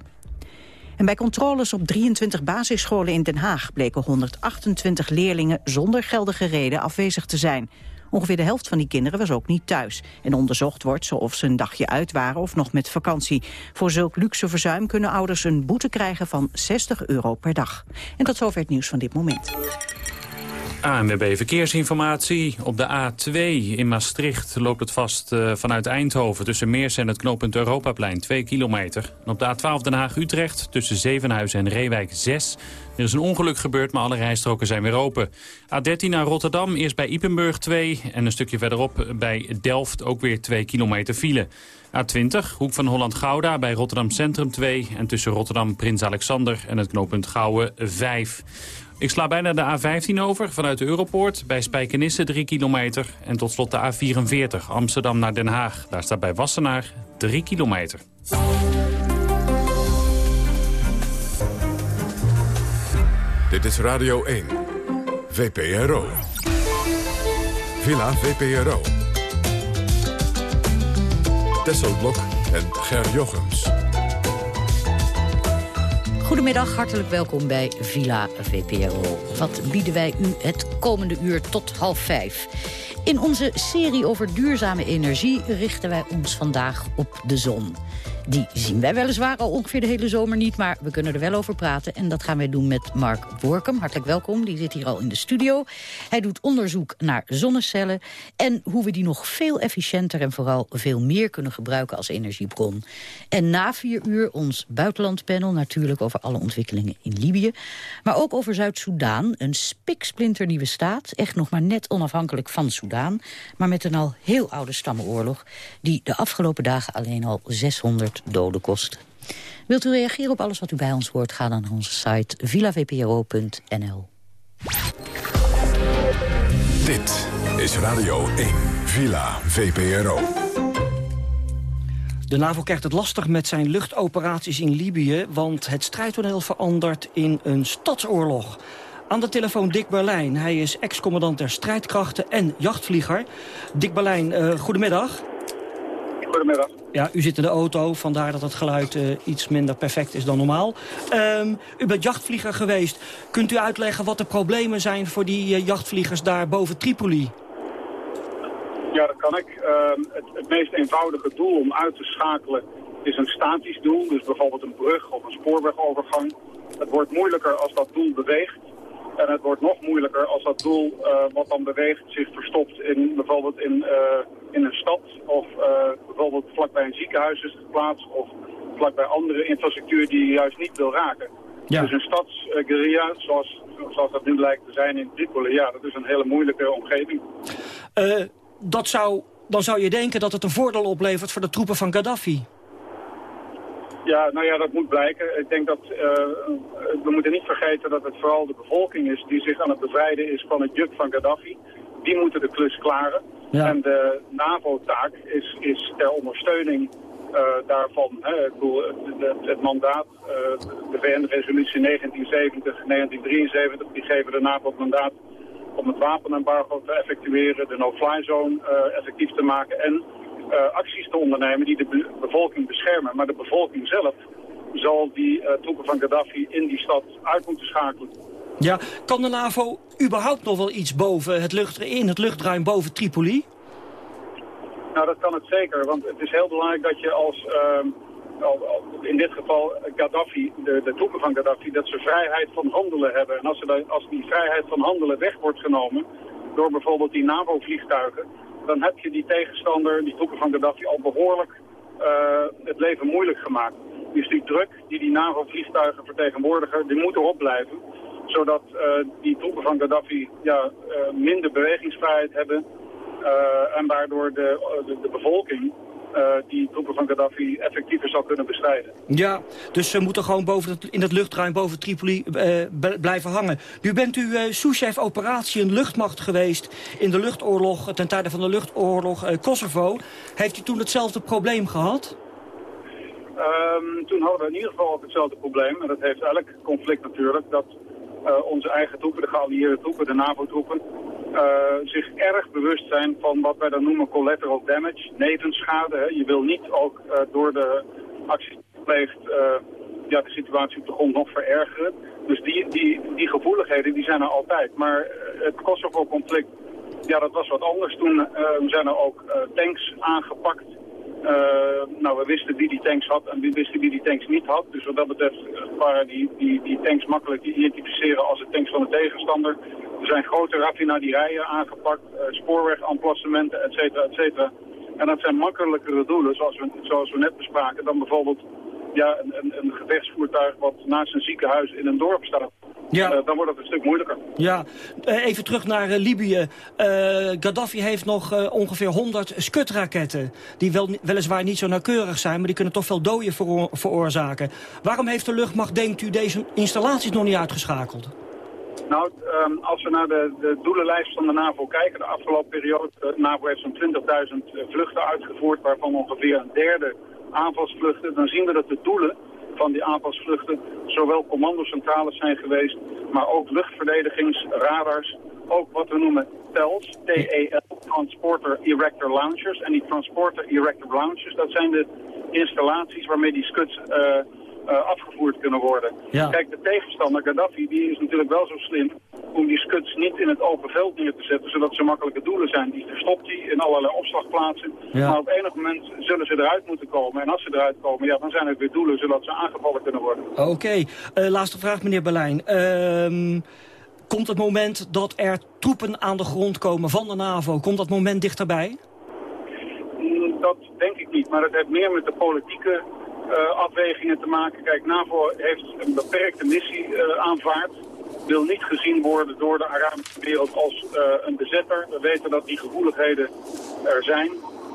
Speaker 30: En bij controles op 23 basisscholen in Den Haag bleken 128 leerlingen zonder geldige reden afwezig te zijn. Ongeveer de helft van die kinderen was ook niet thuis. En onderzocht wordt of ze een dagje uit waren of nog met vakantie. Voor zulk luxe verzuim kunnen ouders een boete krijgen van 60 euro per dag. En tot zover het nieuws van dit moment.
Speaker 31: ANWB Verkeersinformatie. Op de A2 in Maastricht loopt het vast uh, vanuit Eindhoven... tussen Meers en het knooppunt Europaplein, 2 kilometer. En op de A12 Den Haag-Utrecht tussen Zevenhuizen en Reewijk 6. Er is een ongeluk gebeurd, maar alle rijstroken zijn weer open. A13 naar Rotterdam, eerst bij Ipenburg 2... en een stukje verderop bij Delft ook weer 2 kilometer file. A20, hoek van Holland-Gouda bij Rotterdam Centrum 2... en tussen Rotterdam Prins Alexander en het knooppunt Gouwen 5. Ik sla bijna de A15 over vanuit de Europoort. Bij Spijkenisse 3 kilometer. En tot slot de A44 Amsterdam naar Den Haag. Daar staat bij Wassenaar 3 kilometer.
Speaker 1: Dit is Radio 1. VPRO. Villa VPRO. Tesselblok en Ger Jochems.
Speaker 32: Goedemiddag, hartelijk welkom bij Villa VPRO. Wat bieden wij u het komende uur tot half vijf? In onze serie over duurzame energie richten wij ons vandaag op de zon. Die zien wij weliswaar al ongeveer de hele zomer niet, maar we kunnen er wel over praten. En dat gaan wij doen met Mark Workum. Hartelijk welkom, die zit hier al in de studio. Hij doet onderzoek naar zonnecellen en hoe we die nog veel efficiënter en vooral veel meer kunnen gebruiken als energiebron. En na vier uur ons buitenlandpanel, natuurlijk over alle ontwikkelingen in Libië. Maar ook over Zuid-Soedan, een spiksplinternieuwe staat. Echt nog maar net onafhankelijk van Soedan, maar met een al heel oude stammenoorlog... die de afgelopen dagen alleen al 600 doden kost. Wilt u reageren op alles wat u bij ons hoort? Ga dan naar onze site villavpro.nl.
Speaker 1: Dit is Radio 1, Villa VPRO.
Speaker 29: De NAVO krijgt het lastig met zijn luchtoperaties in Libië... want het strijdtoneel verandert in een stadsoorlog. Aan de telefoon Dick Berlijn. Hij is ex-commandant der strijdkrachten en jachtvlieger. Dick Berlijn, uh, goedemiddag.
Speaker 33: Goedemiddag.
Speaker 29: Ja, u zit in de auto, vandaar dat het geluid uh, iets minder perfect is dan normaal. Um, u bent jachtvlieger geweest. Kunt u uitleggen wat de problemen zijn voor die uh, jachtvliegers daar boven Tripoli?
Speaker 33: Ja, dat kan ik. Uh, het, het meest eenvoudige doel om uit te schakelen is een statisch doel. Dus bijvoorbeeld een brug of een spoorwegovergang. Het wordt moeilijker als dat doel beweegt. En het wordt nog moeilijker als dat doel uh, wat dan beweegt zich verstopt in bijvoorbeeld in, uh, in een stad of uh, bijvoorbeeld vlakbij een ziekenhuis is geplaatst of vlakbij andere infrastructuur die je juist niet wil raken. Ja. Dus een stadsguerilla, zoals, zoals dat nu lijkt te zijn in Tripoli, ja, dat is een hele moeilijke omgeving.
Speaker 29: dat zou, dan zou je denken dat het een voordeel oplevert voor de troepen van Gaddafi.
Speaker 33: Ja, nou ja, dat moet blijken. Ik denk dat uh, we moeten niet vergeten dat het vooral de bevolking is die zich aan het bevrijden is van het juk van Gaddafi. Die moeten de klus klaren. Ja. En de NAVO-taak is, is ter ondersteuning uh, daarvan. Hè. Ik bedoel, het, het mandaat, uh, de VN-resolutie 1970-1973, die geven de NAVO het mandaat om het wapenembargo te effectueren, de no-fly zone effectief te maken en acties te ondernemen die de be bevolking beschermen. Maar de bevolking zelf zal die uh, troepen van Gaddafi in die stad uit moeten schakelen.
Speaker 29: Ja, kan de NAVO überhaupt nog wel iets boven het lucht, in het luchtruim boven Tripoli?
Speaker 33: Nou, dat kan het zeker, want het is heel belangrijk dat je als, uh, in dit geval Gaddafi, de, de troepen van Gaddafi, dat ze vrijheid van handelen hebben. En als, ze, als die vrijheid van handelen weg wordt genomen door bijvoorbeeld die NAVO-vliegtuigen, dan heb je die tegenstander, die troepen van Gaddafi, al behoorlijk uh, het leven moeilijk gemaakt. Dus die druk die die NAVO-vliegtuigen vertegenwoordigen, die moet erop blijven. Zodat uh, die troepen van Gaddafi ja, uh, minder bewegingsvrijheid hebben. en waardoor de, de, bevolking die troepen van Gaddafi effectiever zal kunnen bestrijden.
Speaker 29: Ja, dus ze moeten gewoon boven het, in het luchtruim boven Tripoli uh, blijven hangen. Nu bent u uh, souschef operatie een luchtmacht geweest in de luchtoorlog, ten tijde van de luchtoorlog Kosovo. Heeft u toen hetzelfde probleem gehad?
Speaker 33: Ehm, toen hadden we in ieder geval ook hetzelfde probleem. En dat heeft elk conflict natuurlijk. Dat eh, onze eigen troepen, de geallieerde troepen, de NAVO-troepen... eh, zich erg bewust zijn van wat wij dan noemen collateral damage, nevenschade. Je wil niet ook eh, door de acties gepleegd eh, ja, de situatie op de grond nog verergeren. Dus die, die, die gevoeligheden die zijn er altijd. Maar het Kosovo-conflict, ja, dat was wat anders. Toen zijn er ook tanks aangepakt. Nou, we wisten wie die tanks had en we wisten wie die tanks niet had. Dus wat dat betreft waren die, die, die tanks makkelijk te identificeren als de tanks van de tegenstander. Er zijn grote raffinaderijen aangepakt, uh, spoorwegamplassementen, et cetera, et cetera. En dat zijn makkelijkere doelen, zoals we, zoals we net bespraken, dan bijvoorbeeld ja, een, een, gevechtsvoertuig wat naast een ziekenhuis in een dorp staat.
Speaker 29: Ja.
Speaker 33: Eh, dan wordt het een stuk moeilijker.
Speaker 29: Ja, eh, even terug naar eh, Libië. Eh, Gaddafi heeft nog eh, ongeveer 100 skutraketten... die wel, weliswaar niet zo nauwkeurig zijn... maar die kunnen toch veel doden veroor- veroorzaken. Waarom heeft de luchtmacht, denkt u, deze installaties nog niet uitgeschakeld?
Speaker 33: Nou, ehm, als we naar de, de doelenlijst van de NAVO kijken, de afgelopen periode, de NAVO heeft zo'n 20.000 vluchten uitgevoerd, waarvan ongeveer een derde aanvalsvluchten, dan zien we dat de doelen van die aanvalsvluchten zowel commandocentrales zijn geweest, maar ook luchtverdedigingsradars, ook wat we noemen TELS, T-E-L, Transporter Erector Launchers. En die Transporter Erector Launchers, dat zijn de installaties waarmee die scuds eh, eh, afgevoerd kunnen worden.
Speaker 29: Ja.
Speaker 33: Kijk, de tegenstander Gaddafi, die is natuurlijk wel zo slim om die scuds niet in het open veld neer te zetten, zodat ze makkelijke doelen zijn. Die verstopt hij in allerlei opslagplaatsen.
Speaker 29: Ja.
Speaker 33: Maar op enig moment zullen ze eruit moeten komen. En als ze eruit komen, ja, dan zijn het weer doelen, zodat ze aangevallen kunnen worden.
Speaker 29: Oké, Eh, laatste vraag, meneer Berlijn. Ehm, komt het moment dat er troepen aan de grond komen van de NAVO... komt dat moment dichterbij?
Speaker 33: Mm, Dat denk ik niet, maar het heeft meer met de politieke eh, afwegingen te maken. Kijk, NAVO heeft een beperkte missie eh, aanvaard. Wil niet gezien worden door de Arabische wereld als eh, een bezetter. We weten dat die gevoeligheden er zijn.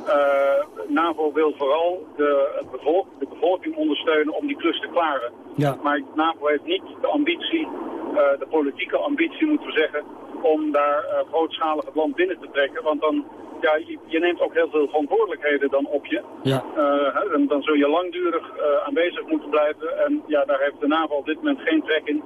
Speaker 33: Eh, NAVO wil vooral de, bevolk, de bevolking ondersteunen om die klus te klaren.
Speaker 29: Ja.
Speaker 33: Maar NAVO heeft niet de ambitie, eh, de politieke ambitie moeten we zeggen, om daar eh, grootschalig het land binnen te trekken. Want dan, ja, je, je neemt ook heel veel verantwoordelijkheden dan op je.
Speaker 29: Ja.
Speaker 33: Eh, hè, dan, zul je langdurig eh, aanwezig moeten blijven. En ja, daar heeft de NAVO op dit moment geen trek in.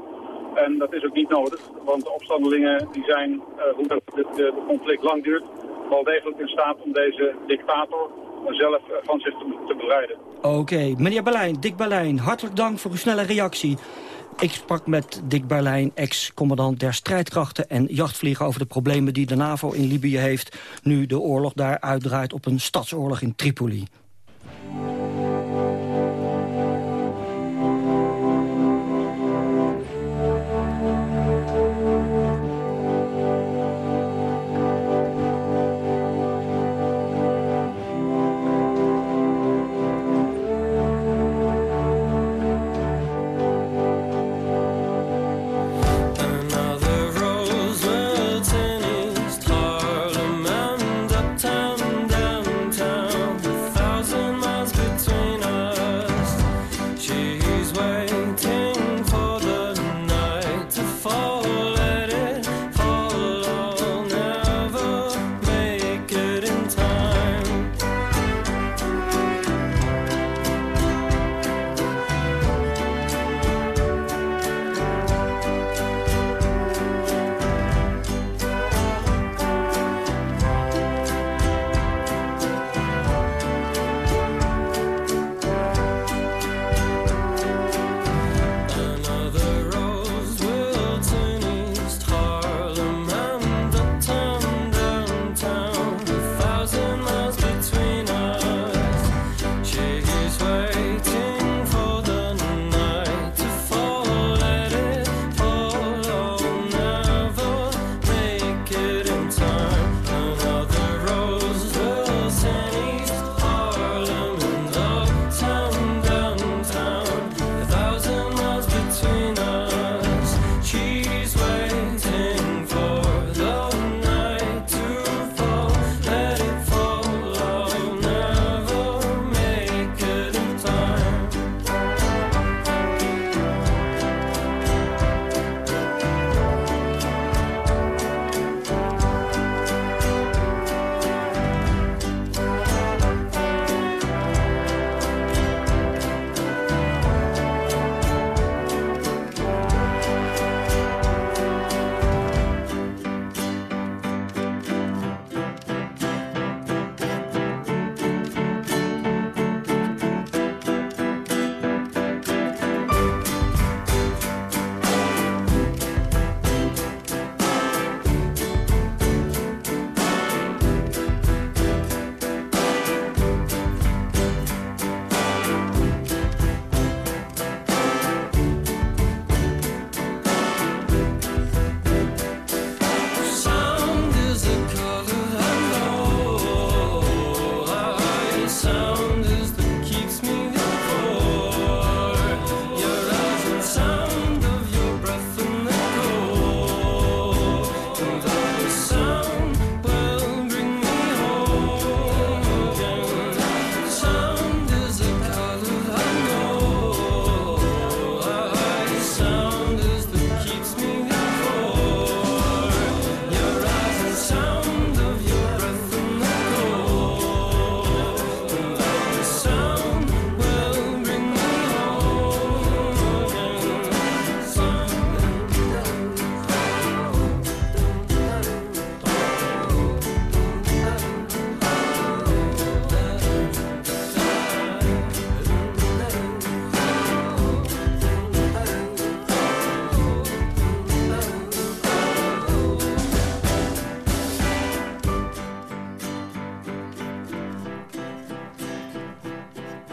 Speaker 33: En dat is ook niet nodig, want de opstandelingen die zijn, eh, hoe dat het conflict lang duurt, wel degelijk in staat om deze dictator zelf eh, van zich te, te bevrijden.
Speaker 29: Oké, meneer Berlijn, Dick Berlijn, hartelijk dank voor uw snelle reactie. Ik sprak met Dick Berlijn, ex-commandant der strijdkrachten en jachtvlieger... over de problemen die de NAVO in Libië heeft... nu de oorlog daar uitdraait op een stadsoorlog in Tripoli.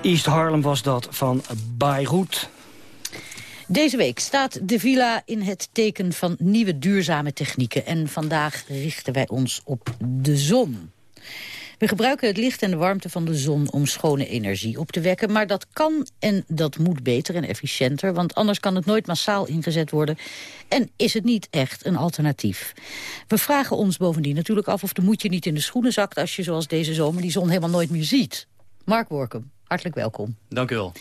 Speaker 29: East Harlem was dat van Beirut.
Speaker 32: Deze week staat de villa in het teken van nieuwe duurzame technieken. En vandaag richten wij ons op de zon. We gebruiken het licht en de warmte van de zon om schone energie op te wekken. Maar dat kan en dat moet beter en efficiënter. Want anders kan het nooit massaal ingezet worden. En is het niet echt een alternatief. We vragen ons bovendien natuurlijk af of de moedje niet in de schoenen zakt... als je zoals deze zomer die zon helemaal nooit meer ziet. Mark Workum, hartelijk welkom.
Speaker 34: Dank u wel.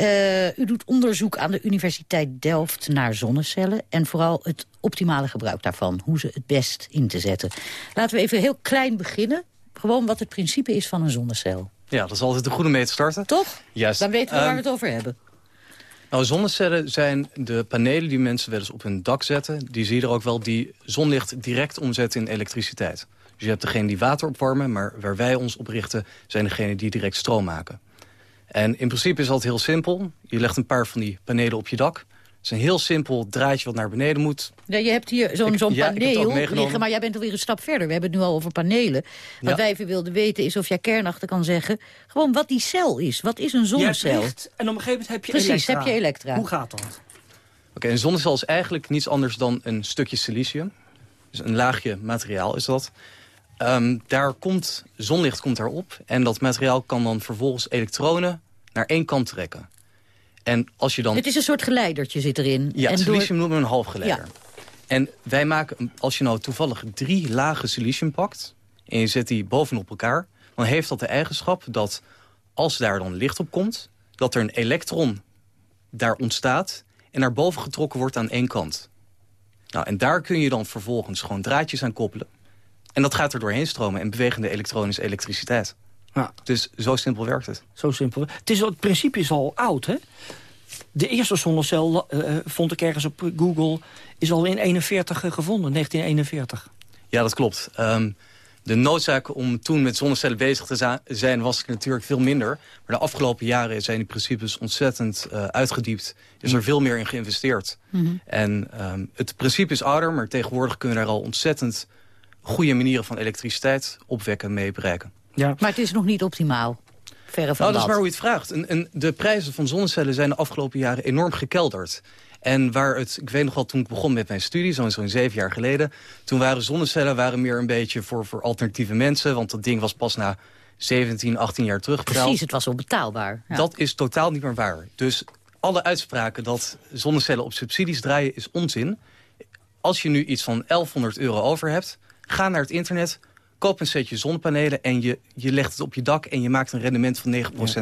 Speaker 32: Uh, u doet onderzoek aan de Universiteit Delft naar zonnecellen... en vooral het optimale gebruik daarvan, hoe ze het best in te zetten. Laten we even heel klein beginnen. Gewoon wat het principe is van een zonnecel.
Speaker 34: Ja, dat is altijd een goede mee te starten.
Speaker 32: Toch?
Speaker 34: Juist.
Speaker 32: Dan weten we waar we het over hebben.
Speaker 34: Nou, zonnecellen zijn de panelen die mensen wel eens op hun dak zetten. Die zie je er ook wel, die zonlicht direct omzetten in elektriciteit. Dus je hebt degene die water opwarmen, maar waar wij ons op richten... zijn degene die direct stroom maken. En in principe is dat heel simpel. Je legt een paar van die panelen op je dak. Het is een heel simpel draadje wat naar beneden moet.
Speaker 32: Ja, je hebt hier zo'n zo'n
Speaker 34: ja, ik heb het ook
Speaker 32: paneel liggen, maar jij bent alweer een stap verder. We hebben het nu al over panelen. Wat
Speaker 34: Ja.
Speaker 32: wij even wilden weten is of jij kernachter kan zeggen... gewoon wat die cel is. Wat is een
Speaker 29: Je hebt
Speaker 32: zonnecel?
Speaker 29: licht en op een gegeven moment heb je
Speaker 32: Precies,
Speaker 29: elektra.
Speaker 32: heb je elektra.
Speaker 29: Hoe gaat dat?
Speaker 34: Oké, een zonnecel is eigenlijk niets anders dan een stukje silicium. Dus een laagje materiaal is dat. Ehm, daar komt, zonlicht komt daarop. En dat materiaal kan dan vervolgens elektronen naar één kant trekken. En als je dan...
Speaker 32: Het is een soort geleidertje zit erin.
Speaker 34: Ja,
Speaker 32: en
Speaker 34: silicium noemen we een halfgeleider.
Speaker 32: Ja.
Speaker 34: En wij maken, als je nou toevallig drie lagen silicium pakt... en je zet die bovenop elkaar... dan heeft dat de eigenschap dat als daar dan licht op komt... dat er een elektron daar ontstaat... en naar boven getrokken wordt aan één kant. Nou, en daar kun je dan vervolgens gewoon draadjes aan koppelen. En dat gaat er doorheen stromen en bewegende elektronen is elektriciteit.
Speaker 29: Ja.
Speaker 34: Dus zo simpel werkt het.
Speaker 29: Zo simpel. Het, is, het principe is al oud, hè? De eerste zonnecel, eh, vond ik ergens op Google, is al in 41 gevonden, 1941.
Speaker 34: Ja, dat klopt. Ehm, de noodzaak om toen met zonnecellen bezig te zijn was natuurlijk veel minder. Maar de afgelopen jaren zijn die principes ontzettend eh, uitgediept. Is er veel meer in geïnvesteerd.
Speaker 32: Mhm.
Speaker 34: En ehm, het principe is ouder, maar tegenwoordig kunnen we daar al ontzettend goede manieren van elektriciteit opwekken mee bereiken.
Speaker 29: Ja.
Speaker 32: Maar het is nog niet optimaal. Verre van
Speaker 34: Nou, dat is maar hoe je het vraagt. En, en de prijzen van zonnecellen zijn de afgelopen jaren enorm gekelderd. En waar het, ik weet nog wel, toen ik begon met mijn studie, zo'n zeven jaar geleden... toen waren zonnecellen waren meer een beetje voor, voor alternatieve mensen... want dat ding was pas na 17, 18 jaar teruggedaald.
Speaker 32: Precies, het was onbetaalbaar. Ja.
Speaker 34: Dat is totaal niet meer waar. Dus alle uitspraken dat zonnecellen op subsidies draaien is onzin. Als je nu iets van 1100 euro over hebt, ga naar het internet... koop een setje zonnepanelen en je, je legt het op je dak... en je maakt een rendement van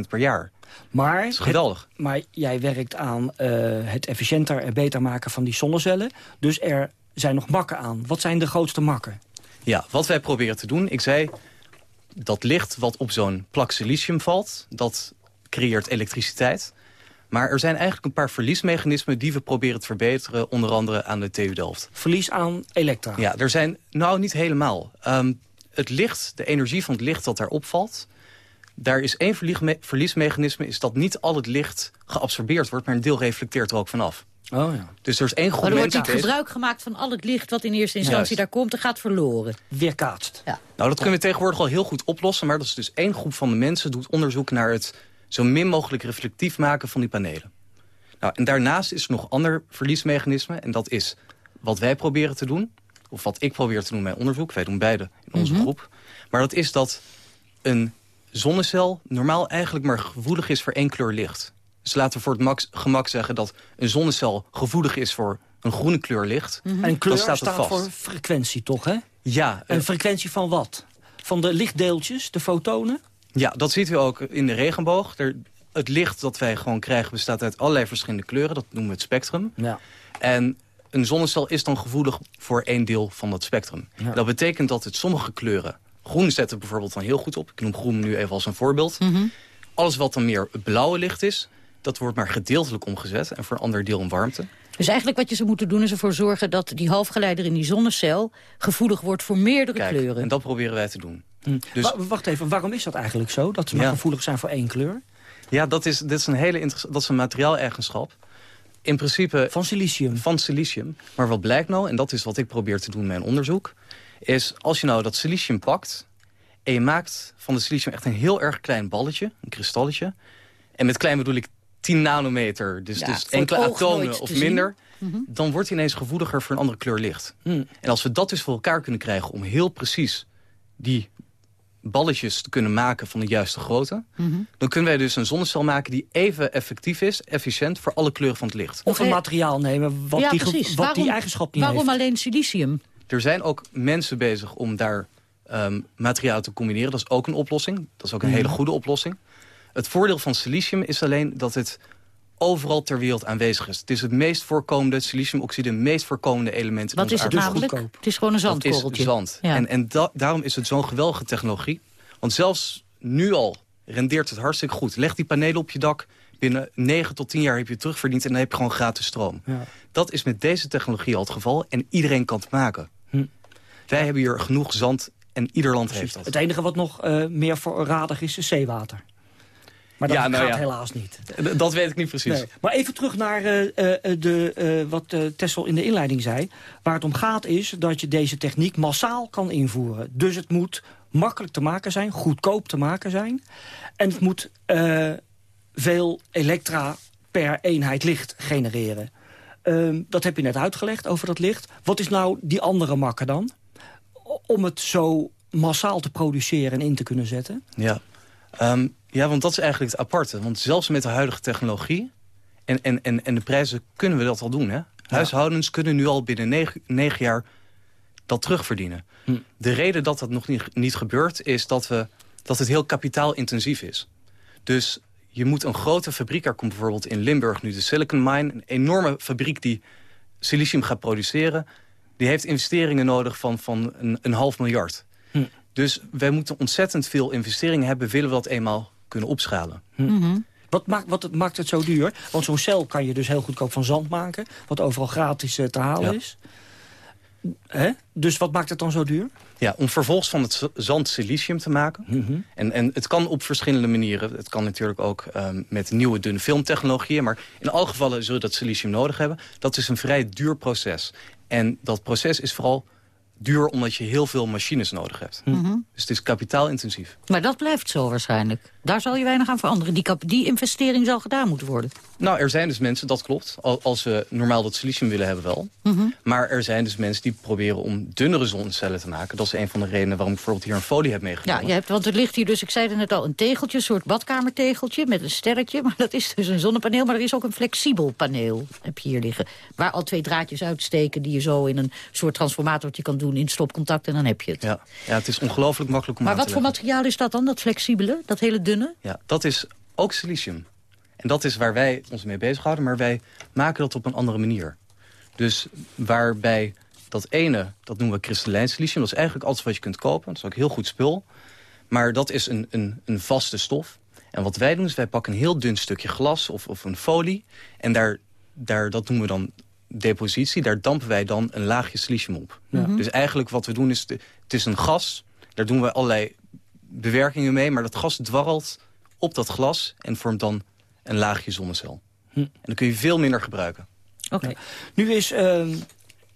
Speaker 34: 9% per jaar.
Speaker 29: Maar,
Speaker 34: is geweldig.
Speaker 29: het- maar jij werkt aan eh, het efficiënter en beter maken van die zonnecellen. Dus er zijn nog makken aan. Wat zijn de grootste makken?
Speaker 34: Ja, wat wij proberen te doen, ik zei... dat licht wat op zo'n plak silicium valt, dat creëert elektriciteit. Maar er zijn eigenlijk een paar verliesmechanismen... die we proberen te verbeteren, onder andere aan de TU Delft.
Speaker 29: Verlies aan elektra.
Speaker 34: Ja, er zijn, nou niet helemaal. Ehm, het licht, de energie van het licht dat daarop valt... daar is één verliesmechanisme... is dat niet al het licht geabsorbeerd wordt... maar een deel reflecteert er ook vanaf.
Speaker 29: Oh ja.
Speaker 34: Dus er is één groep
Speaker 32: Maar er wordt niet gebruik gemaakt van al het licht wat in eerste instantie
Speaker 34: Juist.
Speaker 32: daar komt. Dat gaat verloren.
Speaker 29: Weerkaatst.
Speaker 32: Ja.
Speaker 34: Nou, dat kunnen we tegenwoordig al heel goed oplossen... maar dat is dus één groep van de mensen doet onderzoek naar het... zo min mogelijk reflectief maken van die panelen. Nou, en daarnaast is er nog een ander verliesmechanisme... en dat is wat wij proberen te doen... of wat ik probeer te doen in mijn onderzoek. Wij doen beide in onze
Speaker 32: Mhm.
Speaker 34: groep. Maar dat is dat een zonnecel normaal eigenlijk maar gevoelig is voor één kleur licht. Dus laten we voor het max- gemak zeggen dat een zonnecel gevoelig is voor een groene kleur licht.
Speaker 29: En kleur
Speaker 34: staat
Speaker 29: staat,
Speaker 34: vast.
Speaker 29: voor frequentie, toch, hè?
Speaker 34: Ja, eh,
Speaker 29: Een frequentie van wat? Van de lichtdeeltjes, de fotonen?
Speaker 34: Ja, dat ziet u ook in de regenboog. Er, het licht dat wij gewoon krijgen bestaat uit allerlei verschillende kleuren. Dat noemen we het spectrum.
Speaker 29: Ja.
Speaker 34: En een zonnecel is dan gevoelig voor één deel van dat spectrum.
Speaker 29: Ja.
Speaker 34: Dat betekent dat het sommige kleuren... Groen zetten bijvoorbeeld dan heel goed op. Ik noem groen nu even als een voorbeeld.
Speaker 32: Mhm.
Speaker 34: Alles wat dan meer het blauwe licht is... dat wordt maar gedeeltelijk omgezet. En voor een ander deel een warmte.
Speaker 32: Dus eigenlijk wat je zou moeten doen is ervoor zorgen dat die halfgeleider in die zonnecel gevoelig wordt voor meerdere
Speaker 34: Kijk,
Speaker 32: kleuren.
Speaker 34: en dat proberen wij te doen.
Speaker 29: Hm.
Speaker 34: Dus-
Speaker 29: Wa- wacht even, waarom is dat eigenlijk zo? Dat ze maar
Speaker 34: Ja.
Speaker 29: gevoelig zijn voor één kleur?
Speaker 34: Ja, dat is, dit is een hele dat is een materiaaleigenschap. In principe...
Speaker 29: Van silicium.
Speaker 34: Van silicium. Maar wat blijkt nou, en dat is wat ik probeer te doen in mijn onderzoek... is als je nou dat silicium pakt... en je maakt van de silicium echt een heel erg klein balletje, een kristalletje... En met klein bedoel ik 10 nanometer, dus,
Speaker 32: Ja,
Speaker 34: dus
Speaker 32: het
Speaker 34: enkele atomen of minder...
Speaker 32: Mhm.
Speaker 34: dan wordt hij ineens gevoeliger voor een andere kleur licht.
Speaker 29: Hmm.
Speaker 34: En als we dat dus voor elkaar kunnen krijgen om heel precies die balletjes te kunnen maken van de juiste grootte...
Speaker 32: Mhm.
Speaker 34: dan kunnen wij dus een zonnecel maken die even effectief is, efficiënt... voor alle kleuren van het licht.
Speaker 29: Of een materiaal nemen wat,
Speaker 32: ja,
Speaker 29: die, wat
Speaker 32: waarom,
Speaker 29: die eigenschap niet
Speaker 32: Waarom
Speaker 29: heeft.
Speaker 32: alleen silicium?
Speaker 34: Er zijn ook mensen bezig om daar ehm materiaal te combineren. Dat is ook een oplossing. Dat is ook een
Speaker 29: Mhm.
Speaker 34: hele goede oplossing. Het voordeel van silicium is alleen dat het overal ter wereld aanwezig is. Het is het meest voorkomende, siliciumoxide, het meest voorkomende element in
Speaker 32: Wat
Speaker 34: onze
Speaker 32: is het namelijk? Het is gewoon een zandkorreltje.
Speaker 34: is zand.
Speaker 32: Ja.
Speaker 34: En, en da- daarom is het zo'n geweldige technologie. Want zelfs nu al rendeert het hartstikke goed. Leg die panelen op je dak. Binnen 9 tot 10 jaar heb je het terugverdiend... en dan heb je gewoon gratis stroom.
Speaker 29: Ja.
Speaker 34: Dat is met deze technologie al het geval. En iedereen kan het maken.
Speaker 29: Hm.
Speaker 34: Wij hebben hier genoeg zand en ieder land heeft dat.
Speaker 29: Het enige wat nog eh, meer voorradig is, is zeewater. Maar dat
Speaker 34: Ja, nou
Speaker 29: gaat
Speaker 34: ja.
Speaker 29: helaas niet.
Speaker 34: Dat weet ik niet precies.
Speaker 29: Nee. Maar even terug naar eh, eh, de, eh, wat eh, Tessel in de inleiding zei. Waar het om gaat is dat je deze techniek massaal kan invoeren. Dus het moet makkelijk te maken zijn, goedkoop te maken zijn. En het moet eh, veel elektra per eenheid licht genereren. Ehm, dat heb je net uitgelegd over dat licht. Wat is nou die andere makker dan? Om het zo massaal te produceren en in te kunnen zetten?
Speaker 34: Ja. Ehm, ja, want dat is eigenlijk het aparte. Want zelfs met de huidige technologie en, en, en, en de prijzen kunnen we dat al doen. Hè? Huishoudens kunnen nu al binnen negen, negen jaar dat terugverdienen.
Speaker 29: Hm.
Speaker 34: De reden dat dat nog niet, niet gebeurt is dat, we, dat het heel kapitaalintensief is. Dus je moet een grote fabriek, er komt bijvoorbeeld in Limburg nu de Silicon Mine... een enorme fabriek die silicium gaat produceren... die heeft investeringen nodig van, van een, een half miljard.
Speaker 29: Hm.
Speaker 34: Dus wij moeten ontzettend veel investeringen hebben... willen we dat eenmaal kunnen opschalen.
Speaker 29: Hm. Wat, maakt, wat het- maakt het zo duur? Want zo'n cel kan je dus heel goedkoop van zand maken. Wat overal gratis eh, te halen
Speaker 34: Ja.
Speaker 29: is. Hè? Dus wat maakt het dan zo duur?
Speaker 34: Ja, om vervolgens van het zand silicium te maken.
Speaker 29: Mhm.
Speaker 34: En, en het kan op verschillende manieren. Het kan natuurlijk ook ehm, met nieuwe dunne filmtechnologieën. Maar in alle gevallen zul je dat silicium nodig hebben. Dat is een vrij duur proces. En dat proces is vooral duur omdat je heel veel machines nodig hebt.
Speaker 32: Mhm.
Speaker 34: Dus het is kapitaalintensief.
Speaker 32: Maar dat blijft zo waarschijnlijk. Daar zal je weinig aan veranderen. Die, kap- die investering zal gedaan moeten worden.
Speaker 34: Nou, er zijn dus mensen, dat klopt. Al- Als we normaal dat silicium willen hebben wel.
Speaker 32: Mhm.
Speaker 34: Maar er zijn dus mensen die proberen om dunnere zonnecellen te maken. Dat is een van de redenen waarom ik bijvoorbeeld hier een folie heb meegenomen.
Speaker 32: Ja, je hebt, want er ligt hier dus, ik zei het net al, een tegeltje, een soort badkamertegeltje met een sterretje. Maar dat is dus een zonnepaneel, maar er is ook een flexibel paneel, heb je hier liggen. Waar al twee draadjes uitsteken die je zo in een soort transformatortje kan doen in stopcontact en dan heb je het.
Speaker 34: Ja, ja het is ongelooflijk makkelijk om
Speaker 32: maar wat voor materiaal is dat dan, dat flexibele, dat hele dunne?
Speaker 34: Ja, dat is ook silicium. En dat is waar wij ons mee bezighouden, maar wij maken dat op een andere manier. Dus waarbij dat ene, dat noemen we kristallijn silicium... dat is eigenlijk alles wat je kunt kopen. Dat is ook heel goed spul. Maar dat is een, een, een vaste stof. En wat wij doen is, wij pakken een heel dun stukje glas of, of een folie... en daar, daar, dat noemen we dan depositie. Daar dampen wij dan een laagje silicium op.
Speaker 29: Mhm.
Speaker 34: Dus eigenlijk wat we doen is, de- het is een gas. Daar doen we allerlei bewerkingen mee. Maar dat gas dwarrelt op dat glas en vormt dan een laagje zonnecel.
Speaker 29: Hm.
Speaker 34: En dan kun je veel minder gebruiken.
Speaker 29: Oké. Nu is ehm,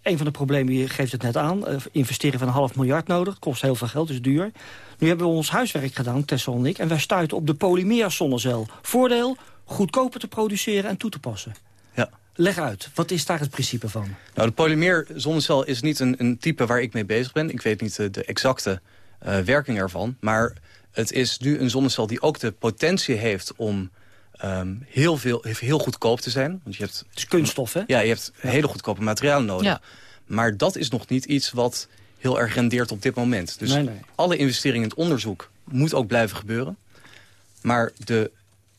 Speaker 29: een van de problemen, je geeft het net aan... eh, investeren van een half miljard nodig. Kost heel veel geld, is duur. Nu hebben we ons huiswerk gedaan, Tessel en ik... en wij stuiten op de polymeerzonnecel. Voordeel, goedkoper te produceren en toe te passen.
Speaker 34: Ja.
Speaker 29: Leg uit, wat is daar het principe van?
Speaker 34: Nou, de polymeer zonnecel is niet een, een type waar ik mee bezig ben. Ik weet niet de, de exacte eh, werking ervan. Maar het is nu een zonnecel die ook de potentie heeft om ehm, heel, veel, heel goedkoop te zijn. Want je hebt,
Speaker 29: Het is kunststof, hè?
Speaker 34: ja, je hebt hele goedkope materialen nodig.
Speaker 32: Ja.
Speaker 34: Maar dat is nog niet iets wat heel erg rendeert op dit moment. Dus
Speaker 29: Nee, nee.
Speaker 34: alle investeringen in het onderzoek moet ook blijven gebeuren. Maar de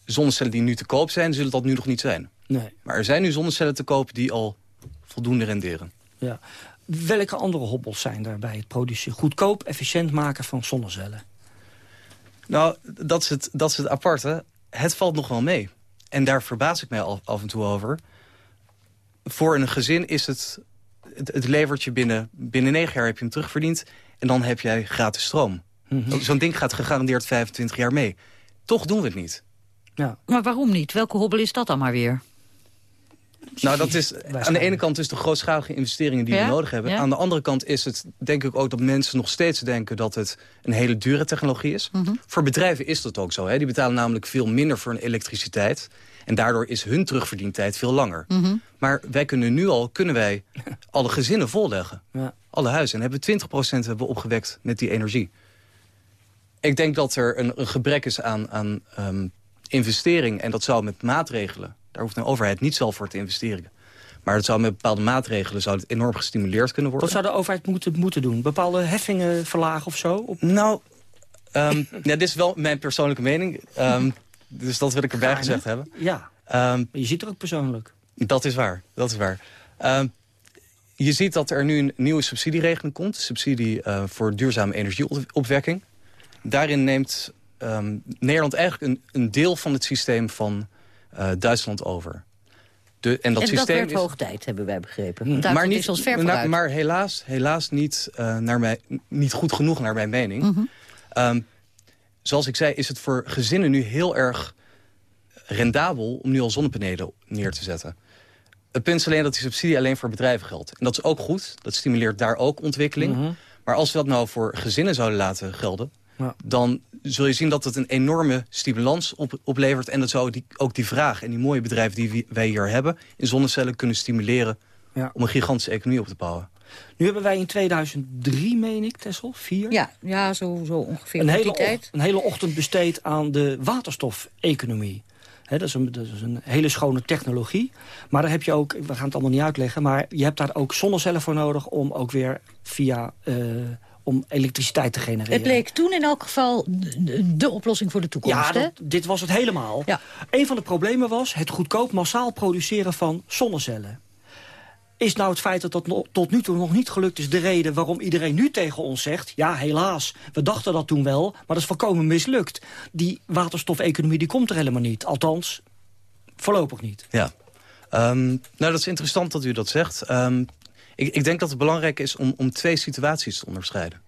Speaker 34: zonnecellen die nu te koop zijn, zullen dat nu nog niet zijn.
Speaker 29: Nee.
Speaker 34: Maar er zijn nu zonnecellen te koop die al voldoende renderen.
Speaker 29: Ja. Welke andere hobbels zijn er bij het produceren? Goedkoop, efficiënt maken van zonnecellen.
Speaker 34: Nou, dat is, het, dat is het aparte. Het valt nog wel mee. En daar verbaas ik mij al af en toe over. Voor een gezin is het... Het, het levert je binnen, binnen negen jaar heb je hem terugverdiend... en dan heb jij gratis stroom.
Speaker 29: Mhm.
Speaker 34: Zo'n ding gaat gegarandeerd 25 jaar mee. Toch doen we het niet.
Speaker 29: Ja.
Speaker 32: Maar waarom niet? Welke hobbel is dat dan maar weer?
Speaker 34: Nou, dat is aan de ene kant dus de grootschalige investeringen die
Speaker 32: Ja?
Speaker 34: we nodig hebben.
Speaker 32: Ja.
Speaker 34: Aan de andere kant is het denk ik ook dat mensen nog steeds denken dat het een hele dure technologie is.
Speaker 32: Mhm.
Speaker 34: Voor bedrijven is dat ook zo. Hè? Die betalen namelijk veel minder voor hun elektriciteit. En daardoor is hun terugverdientijd veel langer.
Speaker 32: Mhm.
Speaker 34: Maar wij kunnen nu al, kunnen wij alle gezinnen volleggen.
Speaker 29: Ja.
Speaker 34: Alle huizen. En hebben we 20% hebben we opgewekt met die energie. Ik denk dat er een, een gebrek is aan, aan ehm, investering. En dat zou met maatregelen... daar hoeft een overheid niet zelf voor te investeren. Maar dat zou met bepaalde maatregelen zou het enorm gestimuleerd kunnen worden.
Speaker 29: Wat zou de overheid moeten, moeten doen? Bepaalde heffingen verlagen of zo? Op...
Speaker 34: Nou, ehm, ja, dit is wel mijn persoonlijke mening. Ehm, dus dat wil ik erbij
Speaker 29: Gaarne.
Speaker 34: gezegd hebben.
Speaker 29: Ja,
Speaker 34: Ehm,
Speaker 29: je ziet er ook persoonlijk.
Speaker 34: Dat is waar, dat is waar. Je ziet dat er nu een nieuwe subsidieregeling komt. Subsidie eh, voor duurzame energieopwekking. Daarin neemt Nederland eigenlijk een, een deel van het systeem van eh, Duitsland over. De, en dat
Speaker 32: en dat
Speaker 34: systeem
Speaker 32: werd
Speaker 34: is,
Speaker 32: hoog tijd, hebben wij begrepen.
Speaker 34: maar
Speaker 32: Duitsland
Speaker 34: niet,
Speaker 32: is ons ver
Speaker 34: maar- maar helaas, helaas niet, eh, naar mij, niet goed genoeg naar mijn mening.
Speaker 32: Mhm.
Speaker 34: Ehm, zoals ik zei, is het voor gezinnen nu heel erg rendabel... om nu al zonnepanelen neer te zetten. Het punt is alleen dat die subsidie alleen voor bedrijven geldt. En dat is ook goed. Dat stimuleert daar ook ontwikkeling.
Speaker 29: Mhm.
Speaker 34: Maar als we dat nou voor gezinnen zouden laten gelden...
Speaker 29: Ja.
Speaker 34: dan zul je zien dat het een enorme stimulans op, oplevert... en dat zou die, ook die vraag en die mooie bedrijven die wij hier hebben... in zonnecellen kunnen stimuleren
Speaker 29: Ja.
Speaker 34: om een gigantische economie op te bouwen.
Speaker 29: Nu hebben wij in 2003, meen ik, Tessel, vier...
Speaker 32: Ja, ja zo, zo ongeveer
Speaker 29: een hele,
Speaker 32: tijd.
Speaker 29: een hele ochtend besteed aan de waterstofeconomie. Hè, dat, is een, dat is een hele schone technologie. Maar daar heb je ook, we gaan het allemaal niet uitleggen... maar je hebt daar ook zonnecellen voor nodig om ook weer via... eh, om elektriciteit te genereren.
Speaker 32: Het bleek toen in elk geval de, de oplossing voor de toekomst.
Speaker 29: Ja, dat, dit was het helemaal.
Speaker 32: Ja.
Speaker 29: Een van de problemen was het goedkoop massaal produceren van zonnecellen. Is nou het feit dat dat no- tot nu toe nog niet gelukt is... de reden waarom iedereen nu tegen ons zegt... ja, helaas, we dachten dat toen wel, maar dat is volkomen mislukt. Die waterstofeconomie die komt er helemaal niet. Althans, voorlopig niet.
Speaker 34: Ja. Ehm, nou, dat is interessant dat u dat zegt. Ehm, ik, ik denk dat het belangrijk is om, om twee situaties te onderscheiden.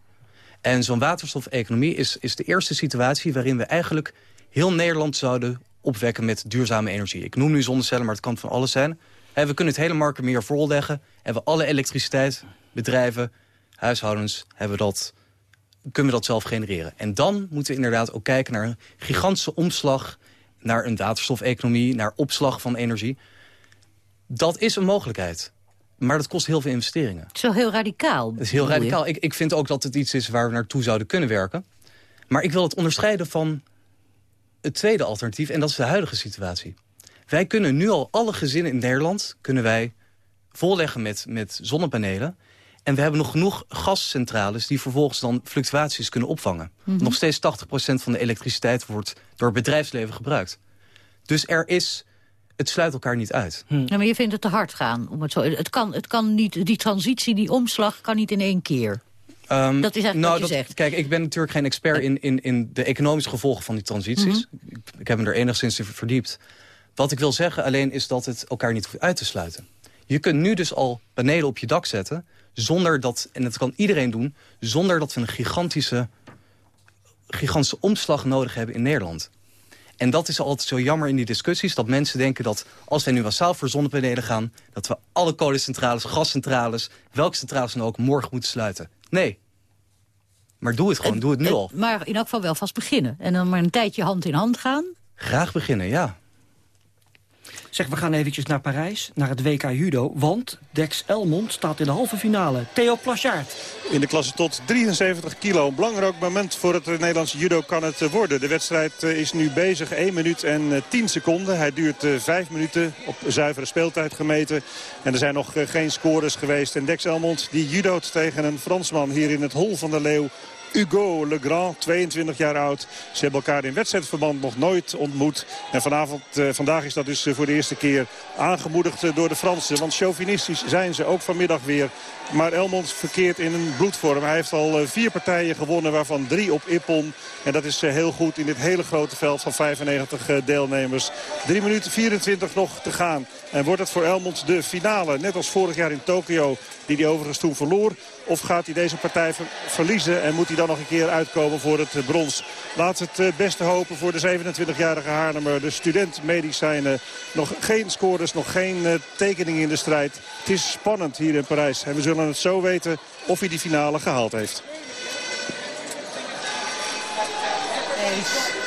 Speaker 34: En zo'n waterstofeconomie is, is de eerste situatie... waarin we eigenlijk heel Nederland zouden opwekken met duurzame energie. Ik noem nu zonnecellen, maar het kan van alles zijn. We kunnen het hele marktmeer voorleggen. En we alle elektriciteit, bedrijven, huishoudens... Hebben dat, kunnen we dat zelf genereren. En dan moeten we inderdaad ook kijken naar een gigantische omslag... naar een waterstofeconomie, naar opslag van energie. Dat is een mogelijkheid. Maar dat kost heel veel investeringen.
Speaker 32: Het is wel heel radicaal.
Speaker 34: Het is heel radicaal. Ik, ik vind ook dat het iets is waar we naartoe zouden kunnen werken. Maar ik wil het onderscheiden van het tweede alternatief. En dat is de huidige situatie. Wij kunnen nu al alle gezinnen in Nederland... kunnen wij volleggen met, met zonnepanelen. En we hebben nog genoeg gascentrales... die vervolgens dan fluctuaties kunnen opvangen.
Speaker 32: Mhm.
Speaker 34: Nog steeds 80% van de elektriciteit wordt door het bedrijfsleven gebruikt. Dus er is... Het sluit elkaar niet uit.
Speaker 32: Ja, maar je vindt het te hard gaan. Om het, zo, het, kan, het kan niet, die transitie, die omslag kan niet in één keer.
Speaker 34: Ehm,
Speaker 32: Dat is eigenlijk
Speaker 34: nou,
Speaker 32: wat je
Speaker 34: dat-
Speaker 32: zegt.
Speaker 34: Kijk, ik ben natuurlijk geen expert in, in, in de economische gevolgen van die transities.
Speaker 32: Mhm.
Speaker 34: ik, ik heb me er enigszins in verdiept. Wat ik wil zeggen alleen is dat het elkaar niet hoeft uit te sluiten. Je kunt nu dus al panelen op je dak zetten... zonder dat, en dat kan iedereen doen... zonder dat we een gigantische, gigantische omslag nodig hebben in Nederland. En dat is altijd zo jammer in die discussies... dat mensen denken dat als wij nu massaal voor zonnepanelen gaan... dat we alle kolencentrales, gascentrales... welke centrales dan ook morgen moeten sluiten. Nee. Maar doe het gewoon, doe het nu al.
Speaker 32: Maar in elk geval wel vast beginnen. En dan maar een tijdje hand in hand gaan.
Speaker 34: Graag beginnen, ja.
Speaker 29: Zeg, we gaan eventjes naar Parijs, naar het WK Judo. Want Dex Elmond staat in de halve finale. Theo Plachard.
Speaker 35: In de klasse tot 73 kilo. Een belangrijk moment voor het Nederlandse judo kan het eh, worden. De wedstrijd eh, is nu bezig. 1 minuut en eh, 10 seconden. Hij duurt eh, 5 minuten op zuivere speeltijd gemeten. En er zijn nog eh, geen scores geweest. En Dex Elmond die judoot tegen een Fransman hier in het Hol van de Leeuw. Hugo Legrand, 22 jaar oud. Ze hebben elkaar in wedstrijdverband nog nooit ontmoet. En vanavond, eh, vandaag is dat dus eh, voor de eerste keer aangemoedigd eh, door de Fransen. Want chauvinistisch zijn ze ook vanmiddag weer. Maar Elmond verkeert in een bloedvorm. Hij heeft al eh, vier partijen gewonnen, waarvan drie op Ippon. En dat is heel goed in dit hele grote veld van 95 eh, deelnemers. 3 minuten 24 nog te gaan. En wordt het voor Elmond de finale, net als vorig jaar in Tokio, die hij overigens toen verloor? Of gaat hij deze partij ver- verliezen en moet hij dan nog een keer uitkomen voor het eh, brons. Laat het eh, beste hopen voor de 27-jarige Haarlemmer. De student medicijnen. Nog geen scores, nog geen uh, tekening in de strijd. Het is spannend hier in Parijs. En we zullen het zo weten of hij die finale gehaald heeft.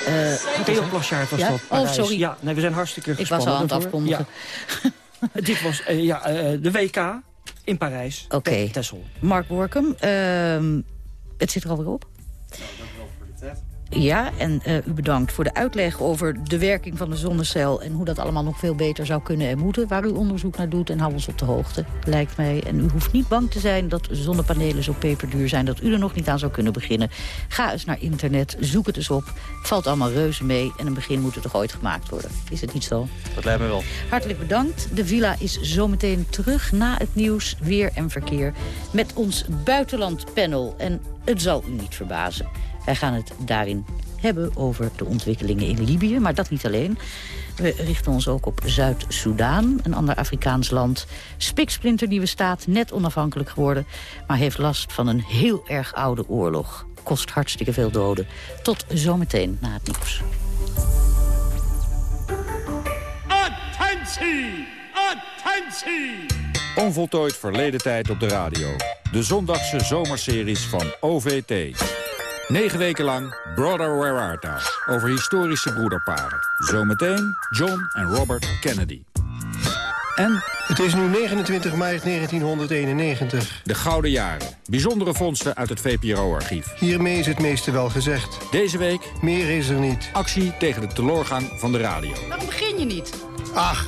Speaker 32: Uh,
Speaker 29: Theo Plasjaard was
Speaker 32: ja?
Speaker 29: dat.
Speaker 32: Oh, sorry.
Speaker 29: Ja, nee, we zijn hartstikke
Speaker 32: Ik
Speaker 29: gespannen.
Speaker 32: was al aan het afkondigen.
Speaker 29: Ja. Dit was uh, ja, uh, de WK in Parijs.
Speaker 32: Oké. Okay. Mark Borkum, ehm, het zit er alweer op. Ja, en uh, u bedankt voor de uitleg over de werking van de zonnecel... en hoe dat allemaal nog veel beter zou kunnen en moeten... waar u onderzoek naar doet en hou ons op de hoogte, lijkt mij. En u hoeft niet bang te zijn dat zonnepanelen zo peperduur zijn... dat u er nog niet aan zou kunnen beginnen. Ga eens naar internet, zoek het eens op. Het valt allemaal reuze mee en een begin moet er toch ooit gemaakt worden. Is het niet zo?
Speaker 34: Dat lijkt me wel.
Speaker 32: Hartelijk bedankt. De villa is zometeen terug na het nieuws, weer en verkeer... met ons buitenlandpanel. En het zal u niet verbazen. Wij gaan het daarin hebben over de ontwikkelingen in Libië, maar dat niet alleen. We richten ons ook op Zuid-Soedan, een ander Afrikaans land. Spiksplinternieuwe staat, net onafhankelijk geworden... maar heeft last van een heel erg oude oorlog. Kost hartstikke veel doden. Tot zometeen na het nieuws.
Speaker 36: Attentie! Attentie!
Speaker 37: Onvoltooid verleden tijd op de radio. De zondagse zomerseries van OVT. Negen weken lang Brother Where Art Thou? Over historische broederparen. Zometeen John en Robert Kennedy. En...
Speaker 38: Het is nu 29 maart 1991.
Speaker 37: De Gouden Jaren. Bijzondere vondsten uit het VPRO-archief.
Speaker 38: Hiermee is het meeste wel gezegd.
Speaker 37: Deze week...
Speaker 38: Meer is er niet.
Speaker 37: Actie tegen de teleurgang van de radio.
Speaker 32: Waarom begin je niet?
Speaker 38: Ach,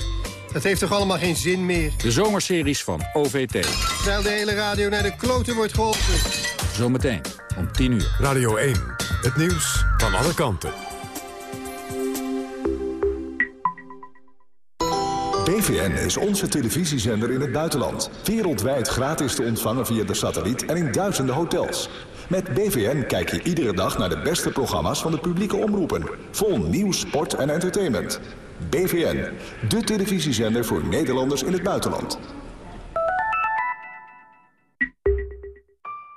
Speaker 38: dat heeft toch allemaal geen zin meer?
Speaker 37: De zomerseries van OVT.
Speaker 38: Terwijl de hele radio naar de kloten wordt geholpen.
Speaker 37: Zometeen om 10 uur.
Speaker 1: Radio 1, het nieuws van alle kanten.
Speaker 39: BVN is onze televisiezender in het buitenland. Wereldwijd gratis te ontvangen via de satelliet en in duizenden hotels. Met BVN kijk je iedere dag naar de beste programma's van de publieke omroepen. Vol nieuws, sport en entertainment. BVN, de televisiezender voor Nederlanders in het buitenland.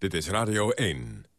Speaker 1: Dit is Radio 1.